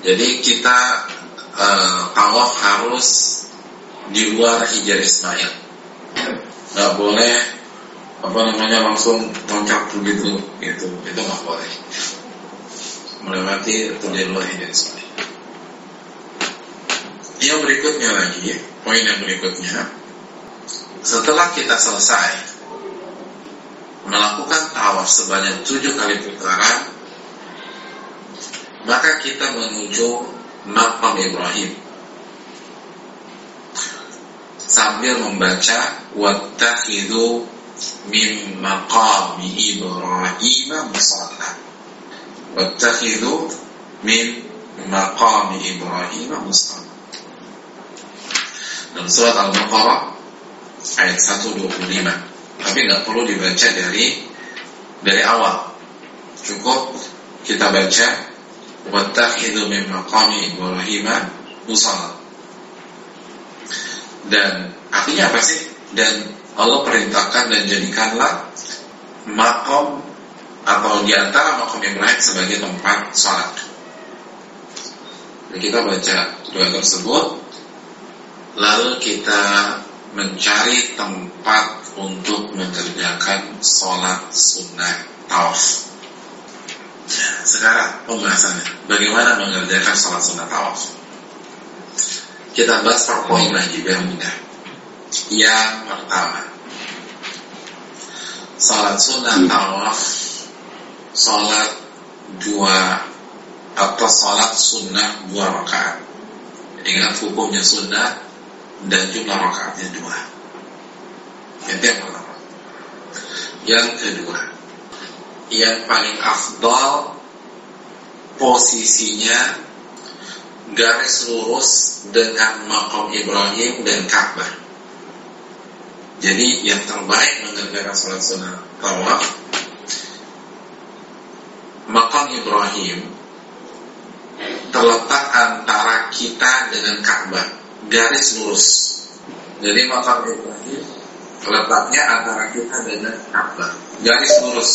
Jadi kita uh, harus di luar hijar Ismail. Nggak boleh apa namanya langsung loncat begitu. Gitu itu nggak boleh. Melewati hijar Ismail. Yang berikutnya lagi, poin yang berikutnya, setelah kita selesai melakukan tawaf sebanyak tujuh kali putaran, maka kita menuju makam Ibrahim. Sambil membaca wattakhidhu min maqami Ibrahim musalla wattakhidhu min maqami Ibrahim musalla dalam surat Al-Baqarah ayat 125 tapi nggak perlu dibaca dari dari awal. Cukup kita baca wattakhidhu min maqami Ibrahim musalla dan artinya apa sih? Dan Allah perintahkan dan jadikanlah makom atau di antara makom Ibrahim sebagai tempat sholat. Jadi kita baca doa tersebut, lalu kita mencari tempat untuk mengerjakan sholat sunnah tawaf. Sekarang pembahasannya, bagaimana mengerjakan sholat sunnah tawaf? Kita bahas per poin lagi biar mudah. Yang pertama, sholat sunnah tawaf, sholat dua atau sholat sunnah dua rakaat. Ingat hukumnya sunnah dan jumlah rakaatnya dua. Itu yang pertama. Yang kedua, yang paling afdal posisinya garis lurus dengan makam Ibrahim dan Ka'bah. Jadi yang terbaik mengerjakan sholat sunnah tawaf makam Ibrahim terletak antara kita dengan Ka'bah, garis lurus. Jadi makam Ibrahim letaknya antara kita dengan Ka'bah, garis lurus.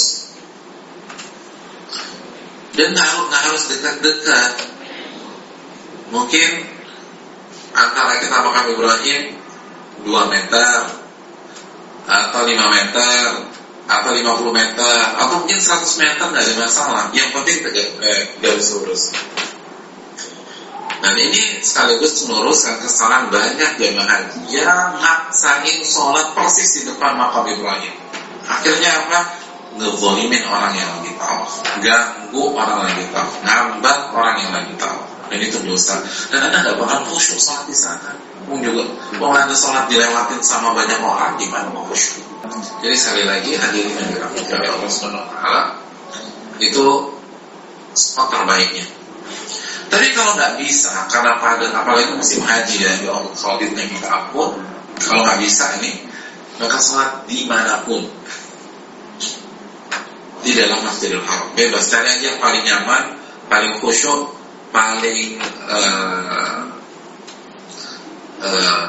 Dan nggak harus dekat-dekat, mungkin antara kita makam Ibrahim 2 meter atau 5 meter atau 50 meter atau mungkin 100 meter nggak ada masalah. Yang penting tegak eh, lurus. Dan ini sekaligus meluruskan kesalahan banyak jemaah haji yang maksain sholat persis di depan makam Ibrahim. Akhirnya apa? Ngezolimin orang yang lagi tawaf. Ganggu orang yang lagi tawaf. Ngambat orang yang lagi tawaf. Dan itu dosa. Dan anda nggak bakal khusyuk sholat di sana juga kalau anda sholat dilewatin sama banyak orang gimana mau khusyuk jadi sekali lagi hadirin yang dirahmati oleh Allah Subhanahu Taala itu spot terbaiknya Tapi kalau nggak bisa, karena pada apalagi musim haji ya, ya Allah sholatnya kita ampun. Kalau nggak bisa ini, maka sholat di mana pun di dalam Masjidil Haram. Bebas cari aja yang paling nyaman, paling khusyuk, paling uh, uh,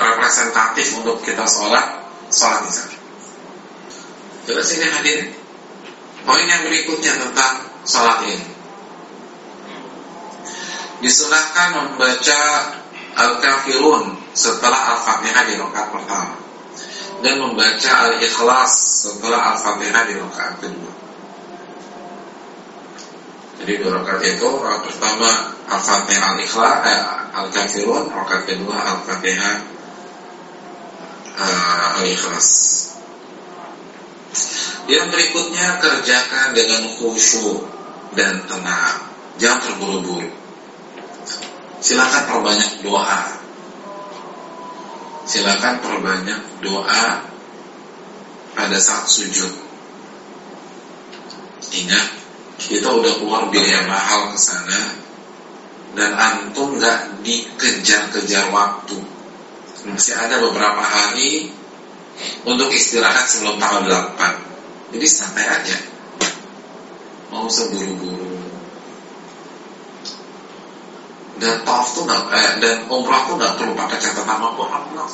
representatif untuk kita sholat, sholat di sana. Terus ini hadir. Poin yang berikutnya tentang sholat ini disunahkan membaca Al-Kafirun setelah Al-Fatihah di rakaat pertama dan membaca Al-Ikhlas setelah Al-Fatihah di rakaat kedua. Jadi dua rakaat itu rakaat pertama Al-Fatihah Al-Ikhlas eh, Al-Kafirun, rakaat kedua Al-Fatihah uh, Al-Ikhlas. Yang berikutnya kerjakan dengan khusyuk dan tenang, jangan terburu-buru silakan perbanyak doa. Silakan perbanyak doa pada saat sujud. Ingat, kita udah keluar biaya mahal ke sana dan antum nggak dikejar-kejar waktu. Masih ada beberapa hari untuk istirahat sebelum tanggal 8. Jadi santai aja. Mau seburu-buru dan tawaf tuh nggak eh, dan umrah tuh nggak perlu pakai catatan waktu alhamdulillah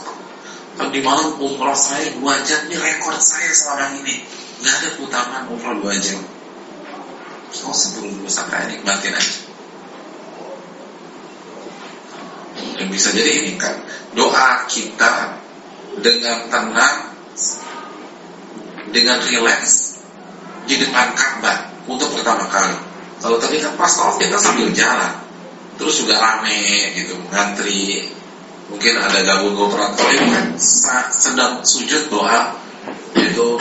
di malam umrah saya dua jam ini rekor saya selama ini nggak ada putaran umrah dua jam oh sebelum dulu sampai nikmatin aja. Dan bisa jadi ini kan doa kita dengan tenang dengan rileks di depan Ka'bah untuk pertama kali. Kalau tadi kan pas tawaf kita sambil jalan terus juga rame gitu ngantri. Mungkin ada gabung operator itu kan? Sedang sujud doa itu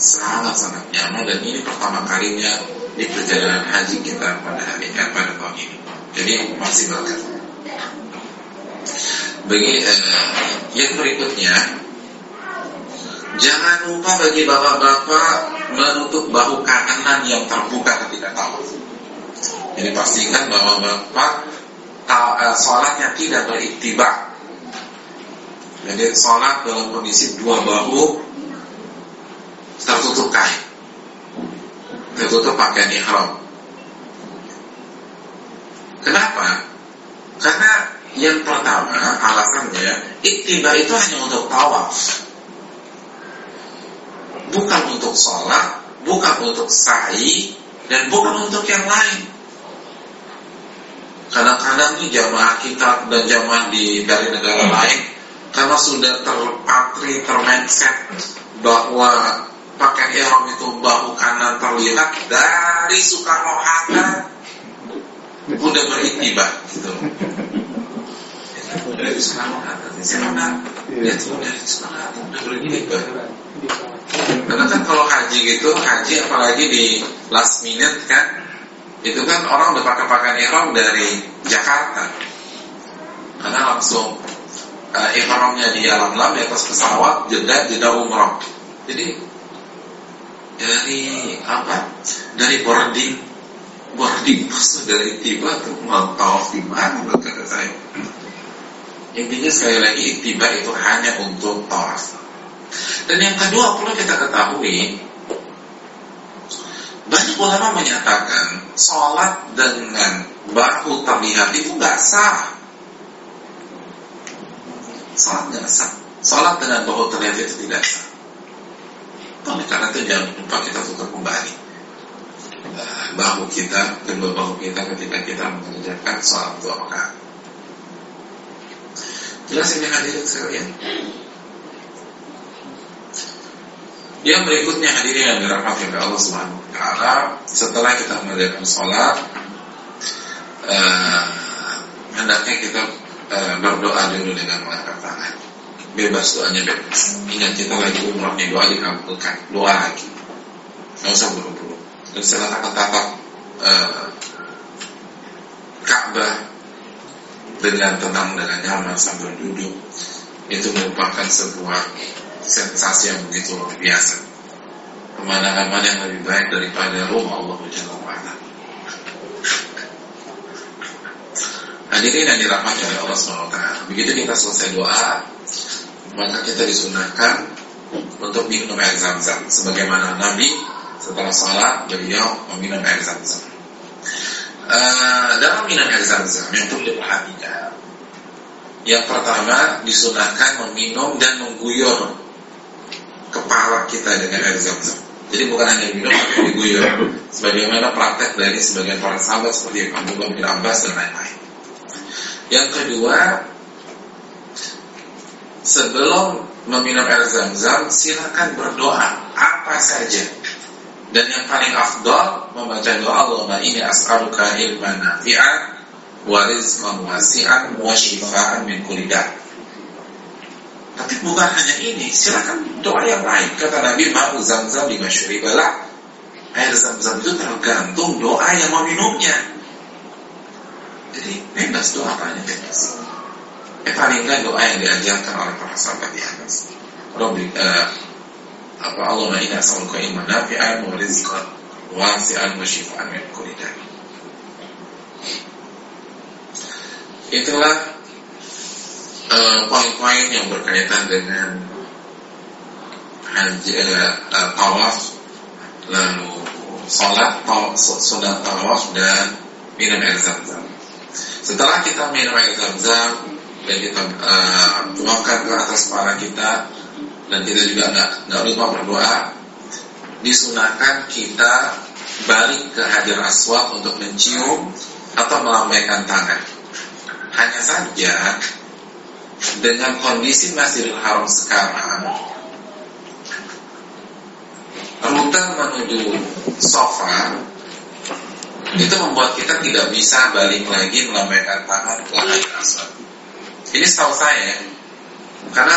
sangat sangat nyaman dan ini pertama kalinya di perjalanan haji kita pada hari ini pada tahun ini. Jadi masih bagi eh, yang berikutnya jangan lupa bagi bapak-bapak menutup bahu kanan yang terbuka ketika tawaf. Jadi pastikan bahwa bapak uh, sholatnya tidak beriktibar. Jadi sholat dalam kondisi dua bahu tertutup kain, tertutup pakaian ihram. Kenapa? Karena yang pertama alasannya iktibar itu hanya untuk tawaf, bukan untuk sholat, bukan untuk sa'i, dan bukan untuk yang lain. Kadang-kadang nih jamaah kita dan jamaah di dari negara lain karena sudah terpatri, termindset bahwa pakai ihram itu bahu kanan terlihat dari Soekarno Hatta. Udah beritibar gitu. Dari Soekarno Hatta, siapa Ya itu dari Soekarno Hatta udah beritibar. Karena kan kalau haji gitu, haji apalagi di last minute kan, itu kan orang udah pakai pakaian ihram dari Jakarta. Karena langsung uh, ihramnya di alam lam di atas pesawat jeda jeda umroh jadi dari apa dari boarding boarding pas dari tiba mau tawaf di mana menurut saya intinya sekali lagi tiba itu hanya untuk tawaf dan yang kedua perlu kita ketahui banyak ulama menyatakan sholat dengan bahu terlihat itu nggak sah. Sholat nggak sah. Sholat dengan bahu terlihat itu tidak sah. Oleh karena itu jangan lupa kita tutup kembali eh, bahu kita, kedua bahu kita ketika kita mengerjakan sholat dua rakaat. Jelas ini hadirin sekalian. Yang berikutnya hadirin yang dirahmati oleh Allah Subhanahu wa taala, setelah kita mengerjakan sholat uh, hendaknya kita uh, berdoa dulu dengan mengangkat tangan. Bebas doanya bebas. Ingat kita lagi umroh nih doa dikabulkan, doa lagi. Nggak usah buru-buru. Dan silakan tatap uh, Ka'bah dengan tenang dengan nyaman sambil duduk itu merupakan sebuah sensasi yang begitu luar biasa. Pemandangan yang lebih baik daripada rumah Allah Jalla. Hadirin yang dirahmati oleh Allah SWT Begitu kita selesai doa Maka kita disunahkan Untuk minum air zam-zam. Sebagaimana Nabi setelah sholat Beliau meminum air zam-zam. Uh, Dalam minum air zam-zam Yang perlu diperhatikan Yang pertama disunahkan meminum dan mengguyur Kepala kita dengan air zam-zam. Jadi bukan hanya minum tapi diguyur. Sebagaimana praktek dari sebagian para sahabat seperti Abdullah bin Abbas dan lain-lain. Yang kedua, sebelum meminum air zam-zam, silakan berdoa apa saja. Dan yang paling afdal membaca doa Allahumma ini as'aluka ilman nafi'an wa rizqan wasi'an wa shifaan min kulli Tapi bukan hanya ini, silakan doa yang lain. Kata Nabi, "Ma'u zam-zam lima syuribalah." Air zam-zam itu tergantung doa yang mau minumnya. Jadi bebas doa banyak bebas. Eh paling enggak doa yang diajarkan oleh para sahabat di atas. Robbi uh, apa Allah inna as'aluka ilman nafi'an wa rizqan wasi'an wa shifaan min kulli Itulah uh, poin-poin yang berkaitan dengan haji uh, tawaf lalu sholat, sunat tawaf dan minum air zam-zam. Setelah kita minum air zam-zam dan kita uh, tuangkan ke atas kepala kita dan kita juga nggak nggak lupa berdoa, disunahkan kita balik ke hajar aswad untuk mencium atau melambaikan tangan. Hanya saja dengan kondisi Masjidil Haram sekarang, rute menuju sofa itu membuat kita tidak bisa balik lagi melambaikan tangan ke Hajar Aswad. Ini setahu saya, karena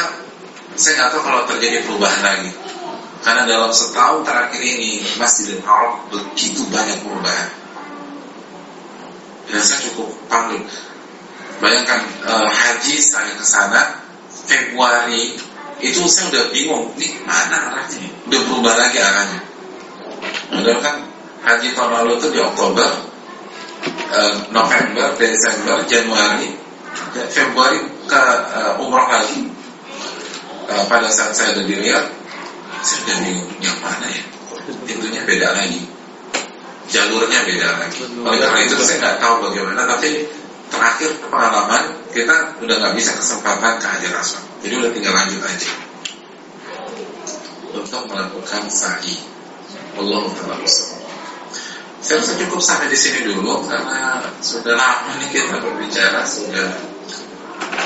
saya nggak tahu kalau terjadi perubahan lagi. Karena dalam setahun terakhir ini Masjidil Haram begitu banyak perubahan. Dan saya cukup panik. Bayangkan uh, haji saya ke sana Februari itu saya udah bingung, ini mana arahnya? Udah berubah lagi arahnya. Padahal kan haji tahun lalu itu di Oktober, uh, November, Desember, Januari, Februari ke uh, umroh lagi. Uh, pada saat saya ada di Riyadh, saya udah bingung yang mana ya. Pintunya beda lagi, jalurnya beda lagi. Oleh karena itu saya nggak tahu bagaimana, tapi terakhir pengalaman kita udah nggak bisa kesempatan ke Hajar Aswad. Jadi udah tinggal lanjut aja untuk melakukan sa'i. Allah taala saya rasa cukup sampai di sini dulu karena sudah lama nih kita berbicara sudah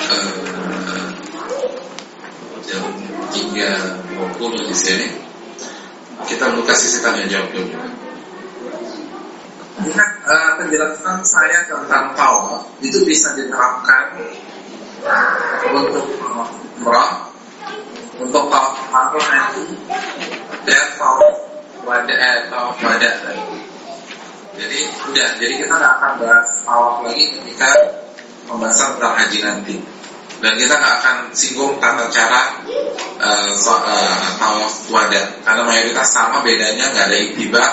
uh, jam tiga puluh di sini. Kita buka sisi tanya jawab dulu. Uh, penjelasan saya tentang tawaf itu bisa diterapkan untuk umrah, untuk tawaf nanti dan tawaf wadah eh, tawaf wadah jadi udah, jadi kita nggak akan bahas awal lagi ketika pembahasan tentang haji nanti. Dan kita nggak akan singgung tata cara uh, so, uh, tawaf wadah karena mayoritas sama bedanya nggak ada tiba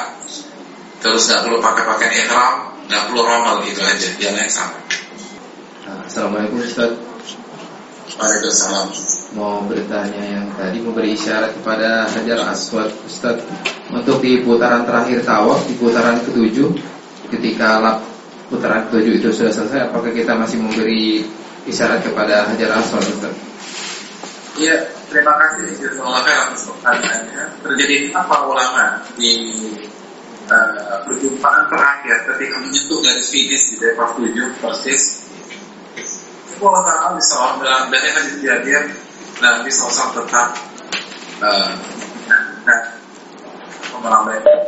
terus nggak perlu pakai pakaian ihram nggak perlu romal itu aja yang lain sama. Assalamualaikum Ustaz. Waalaikumsalam. Mau bertanya yang tadi memberi isyarat kepada Hajar Aswad Ustaz untuk di putaran terakhir tawaf di putaran ketujuh ketika lap putaran ketujuh itu sudah selesai apakah kita masih memberi isyarat kepada Hajar Aswad Ustaz? Iya, terima kasih Jazakallah atas pertanyaannya. Terjadi apa ulama di uh, perjumpaan terakhir ketika menyentuh garis finish di Depok 7 persis. Allah Taala bisa dan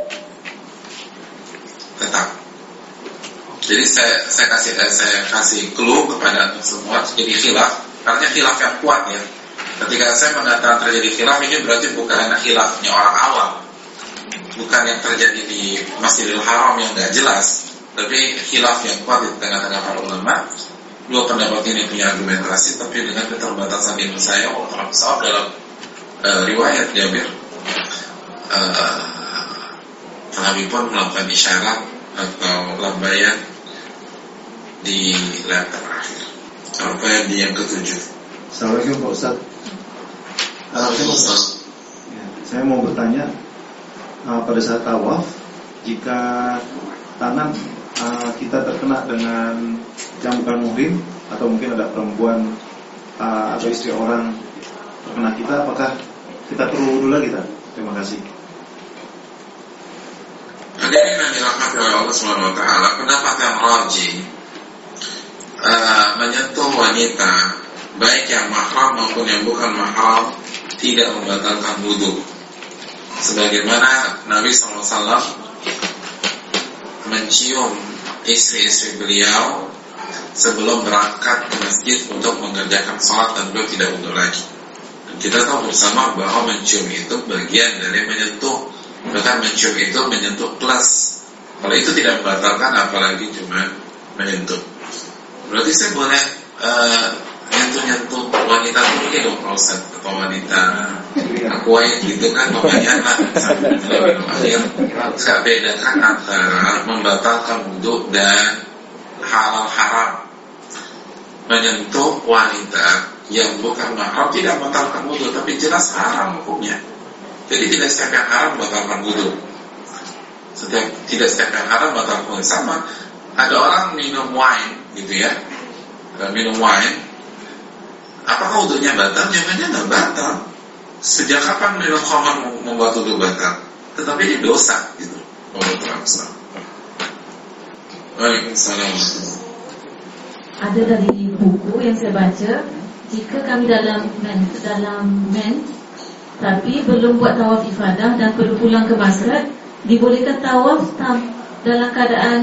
tetap. Jadi saya saya kasih eh, saya kasih clue kepada semua jadi khilaf karena khilaf yang kuat ya. Ketika saya mengatakan terjadi khilaf ini berarti bukan khilafnya orang awam, bukan yang terjadi di Masjidil Haram yang nggak jelas, tapi khilaf yang kuat di tengah-tengah para ulama. Dua pendapat ini punya argumentasi, tapi dengan keterbatasan ilmu saya, Allah dalam uh, riwayat Jabir. Uh, Nabi pun melakukan isyarat atau lambayan di letter Sampai di yang ketujuh. Assalamualaikum Pak Ustaz. Saya, mau, ya, saya mau bertanya uh, pada saat tawaf jika tangan uh, kita terkena dengan yang bukan muhrim atau mungkin ada perempuan uh, atau istri orang terkena kita, apakah kita perlu wudhu lagi? Terima kasih. Hadirin yang dirahmati oleh Allah Subhanahu wa taala, pendapat yang rajin uh, menyentuh wanita baik yang mahram maupun yang bukan mahram tidak membatalkan wudhu. Sebagaimana Nabi SAW mencium istri-istri beliau sebelum berangkat ke masjid untuk mengerjakan sholat dan beliau tidak wudhu lagi. Dan kita tahu bersama bahwa mencium itu bagian dari menyentuh, bahkan mencium itu menyentuh plus. Kalau itu tidak membatalkan, apalagi cuma menyentuh. Berarti saya boleh uh, nyentuh-nyentuh wanita Turki dong Ustaz atau wanita Kuwait gitu kan pokoknya lah akhir saya bedakan antara membatalkan wudhu dan halal haram menyentuh wanita yang bukan mahram tidak membatalkan wudhu tapi jelas haram hukumnya jadi tidak setiap yang haram membatalkan wudhu setiap tidak setiap yang haram membatalkan wudhu sama ada orang minum wine gitu ya minum wine Apakah wudhunya batal? Jawabannya nggak batal. Sejak kapan minum khamar membuat wudhu batal? Tetapi ini dosa gitu. Waalaikumsalam. Waalaikumsalam. Ada dari buku yang saya baca, jika kami dalam men, dalam men, tapi belum buat tawaf ifadah dan perlu pulang ke Maskat, dibolehkan tawaf dalam keadaan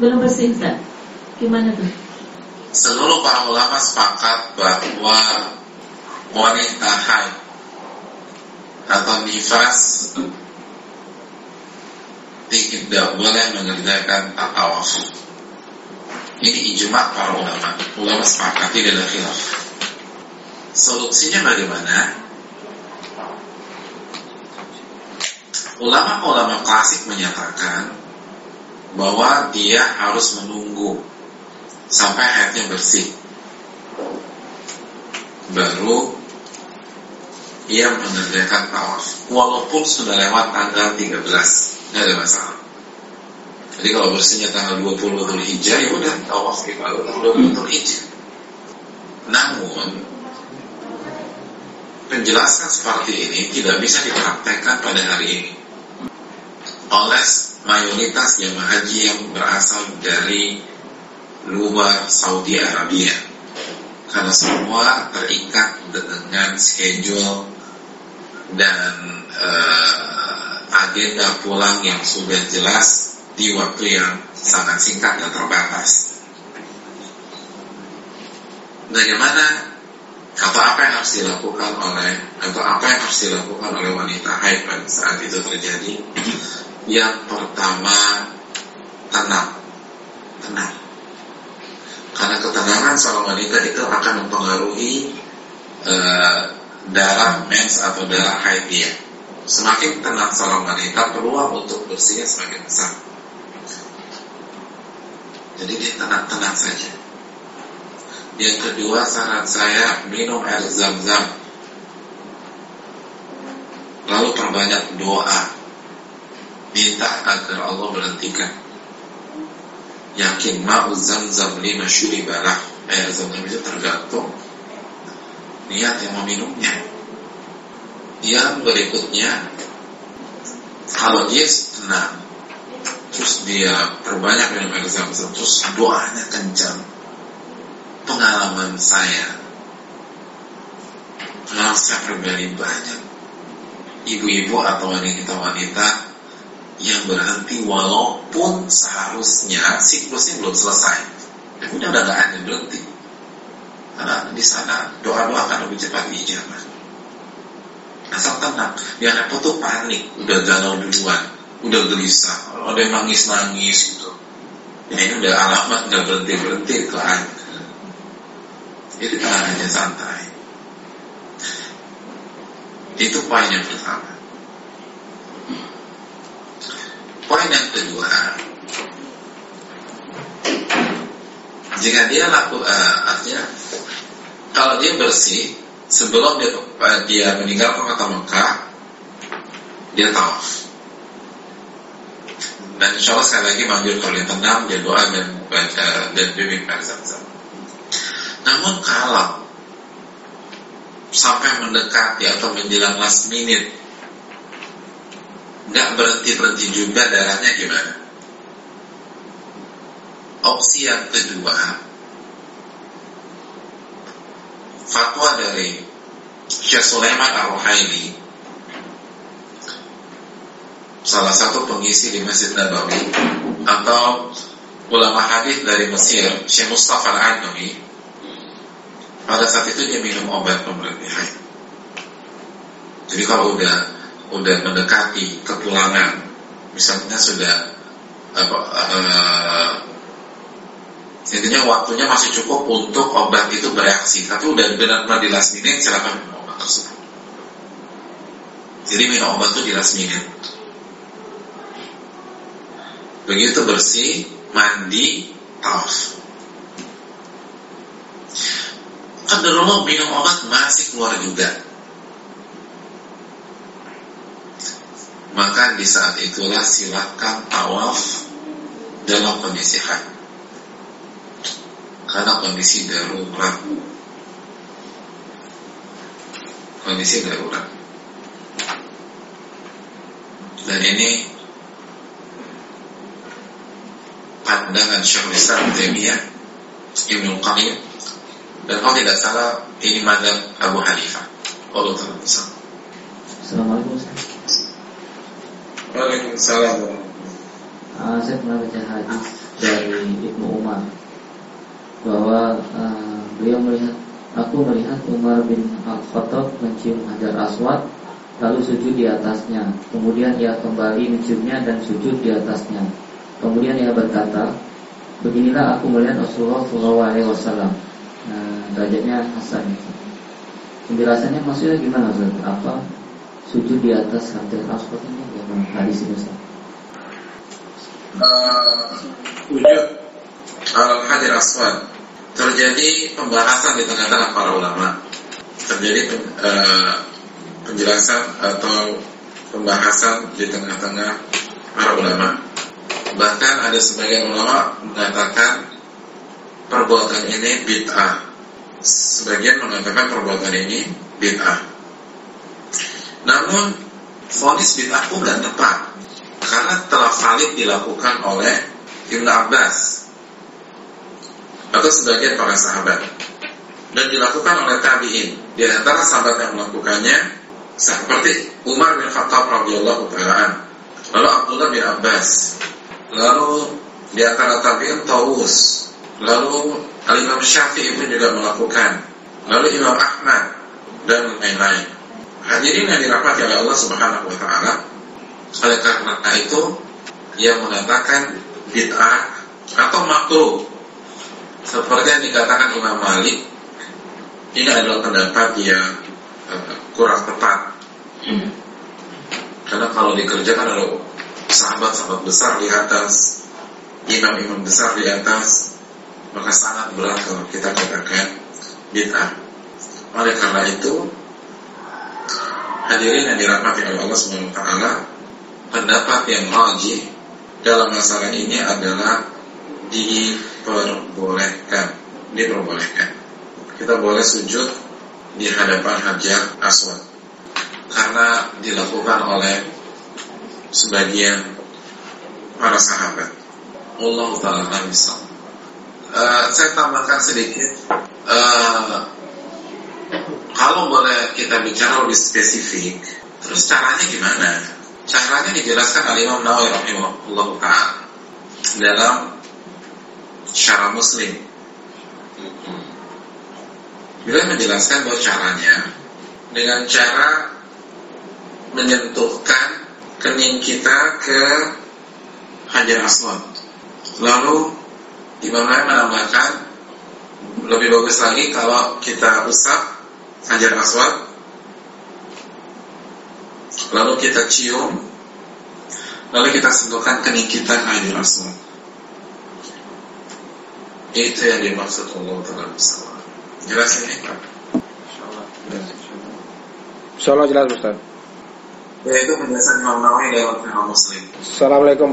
belum bersih, Ustaz? Gimana tuh? seluruh para ulama sepakat bahwa wanita haid atau nifas tidak boleh mengerjakan tawaf. Ini ijma para ulama. Ulama sepakat tidak ada khilaf. Solusinya bagaimana? Ulama-ulama klasik menyatakan bahwa dia harus menunggu sampai haidnya bersih baru ia mengerjakan tawaf walaupun sudah lewat tanggal 13 nggak ada masalah. Jadi kalau bersihnya tanggal 20 Dhul Hijjah ya udah tawaf di baru 20 Dhul Hijjah. Namun penjelasan seperti ini tidak bisa dipraktekkan pada hari ini. Oleh mayoritas jemaah haji yang berasal dari luar Saudi Arabia. Karena semua terikat dengan schedule dan uh, agenda pulang yang sudah jelas di waktu yang sangat singkat dan terbatas. Bagaimana atau apa yang harus dilakukan oleh atau apa yang harus dilakukan oleh wanita haid pada saat itu terjadi? Yang pertama tenang, tenang karena ketenangan seorang wanita itu akan mempengaruhi uh, darah mens atau darah haid dia. Semakin tenang seorang wanita, peluang untuk bersihnya semakin besar. Jadi dia tenang-tenang saja. Yang kedua saran saya minum air zam-zam. Lalu perbanyak doa. Minta agar Allah berhentikan yakin ma'u zam-zam lima syuribalah air zam-zam itu tergantung niat yang meminumnya yang berikutnya kalau dia tenang terus dia perbanyak minum zam-zam terus doanya kencang pengalaman saya pengalaman saya pribadi banyak ibu-ibu atau wanita-wanita yang berhenti walaupun seharusnya siklusnya belum selesai. Ya udah udah gak ada berhenti. Karena di sana doa-doa akan lebih cepat diijabah. Asal tenang, yang repot tuh panik, udah galau duluan, udah gelisah, ada yang nangis-nangis gitu. Ya ini udah alamat nggak berhenti berhenti itu aja. Jadi aja santai. Itu poin yang pertama. Poin yang kedua, jika dia laku, uh, artinya kalau dia bersih sebelum dia, dia meninggalkan kota Mekah dia tawaf. Dan insya Allah sekali lagi manjur kalau dia tenang dia doa dan baca dan bimbing pada zam namun kalau sampai mendekati atau menjelang last minute nggak berhenti berhenti juga darahnya gimana? Opsi yang kedua fatwa dari Syekh Sulaiman Ar-Ruhaili salah satu pengisi di Masjid Nabawi atau ulama hadis dari Mesir Syekh Mustafa Al-Anawi pada saat itu dia minum obat haid jadi kalau udah udah mendekati kepulangan misalnya sudah apa uh, Intinya waktunya masih cukup untuk obat itu bereaksi. Tapi udah benar-benar di last minute silakan minum obat tersebut. Jadi minum obat itu di last minute Begitu bersih, mandi, tawaf. Kaderullah minum obat masih keluar juga. Maka di saat itulah silakan tawaf dalam kondisi haid karena kondisi darurat. Kondisi darurat. Dan ini pandangan Syekhul Islam Taimiyah Ibnu Qayyim. Dan kalau tidak salah ini madhab Abu Hanifah. Allah Taala Assalamualaikum Waalaikumsalam. Uh, Saya pernah baca hadis dari Ibnu Umar bahwa uh, beliau melihat aku melihat Umar bin Al-Khattab mencium Hajar Aswad lalu sujud di atasnya. Kemudian ia kembali menciumnya dan sujud di atasnya. Kemudian ia berkata, beginilah aku melihat Rasulullah SAW. Nah, derajatnya Hasan. Penjelasannya maksudnya gimana Ustaz? Apa sujud di atas Hajar Aswad ini? Gimana hadis ini? Uh, Al-Hajar Aswad terjadi pembahasan di tengah-tengah para ulama. Terjadi uh, penjelasan atau pembahasan di tengah-tengah para ulama. Bahkan ada sebagian ulama mengatakan perbuatan ini bid'ah. Sebagian mengatakan perbuatan ini bid'ah. Namun fonis bid'ah pun tidak tepat. Karena telah valid dilakukan oleh Ibn Abbas atau sebagian para sahabat. Dan dilakukan oleh tabiin. Di antara sahabat yang melakukannya seperti Umar bin Khattab radhiyallahu taala lalu Abdullah bin Abbas. Lalu di antara tabiin Tawus. Lalu Al Imam Syafi'i pun juga melakukan. Lalu Imam Ahmad dan lain-lain. Hadirin yang dirahmati oleh Allah Subhanahu wa taala oleh karena itu yang mengatakan bid'ah atau makruh seperti yang dikatakan Imam Malik ini adalah pendapat yang uh, kurang tepat hmm. karena kalau dikerjakan oleh sahabat-sahabat besar di atas imam-imam besar di atas maka sangat berat kalau kita katakan bid'ah oleh karena itu hadirin yang dirahmati oleh Allah SWT pendapat yang rajih dalam masalah ini adalah diperbolehkan diperbolehkan. Kita boleh sujud di hadapan Hajar Aswad. Karena dilakukan oleh sebagian para sahabat. Allah taala uh, saya tambahkan sedikit. Uh, kalau boleh kita bicara lebih spesifik terus caranya gimana? Caranya dijelaskan oleh Imam Nawawi dalam syara muslim. Beliau menjelaskan bahwa caranya dengan cara menyentuhkan kening kita ke Hajar Aswad. Lalu Imam Nawawi menambahkan lebih bagus lagi kalau kita usap Hajar Aswad lalu kita cium lalu kita sentuhkan kening kita ke Hajar Aswad itu yang dimaksud Allah Taala bersama. Jelas ini? Insyaallah jelas Ustaz. Ya itu penjelasan Imam Nawawi dalam Muslim. Assalamualaikum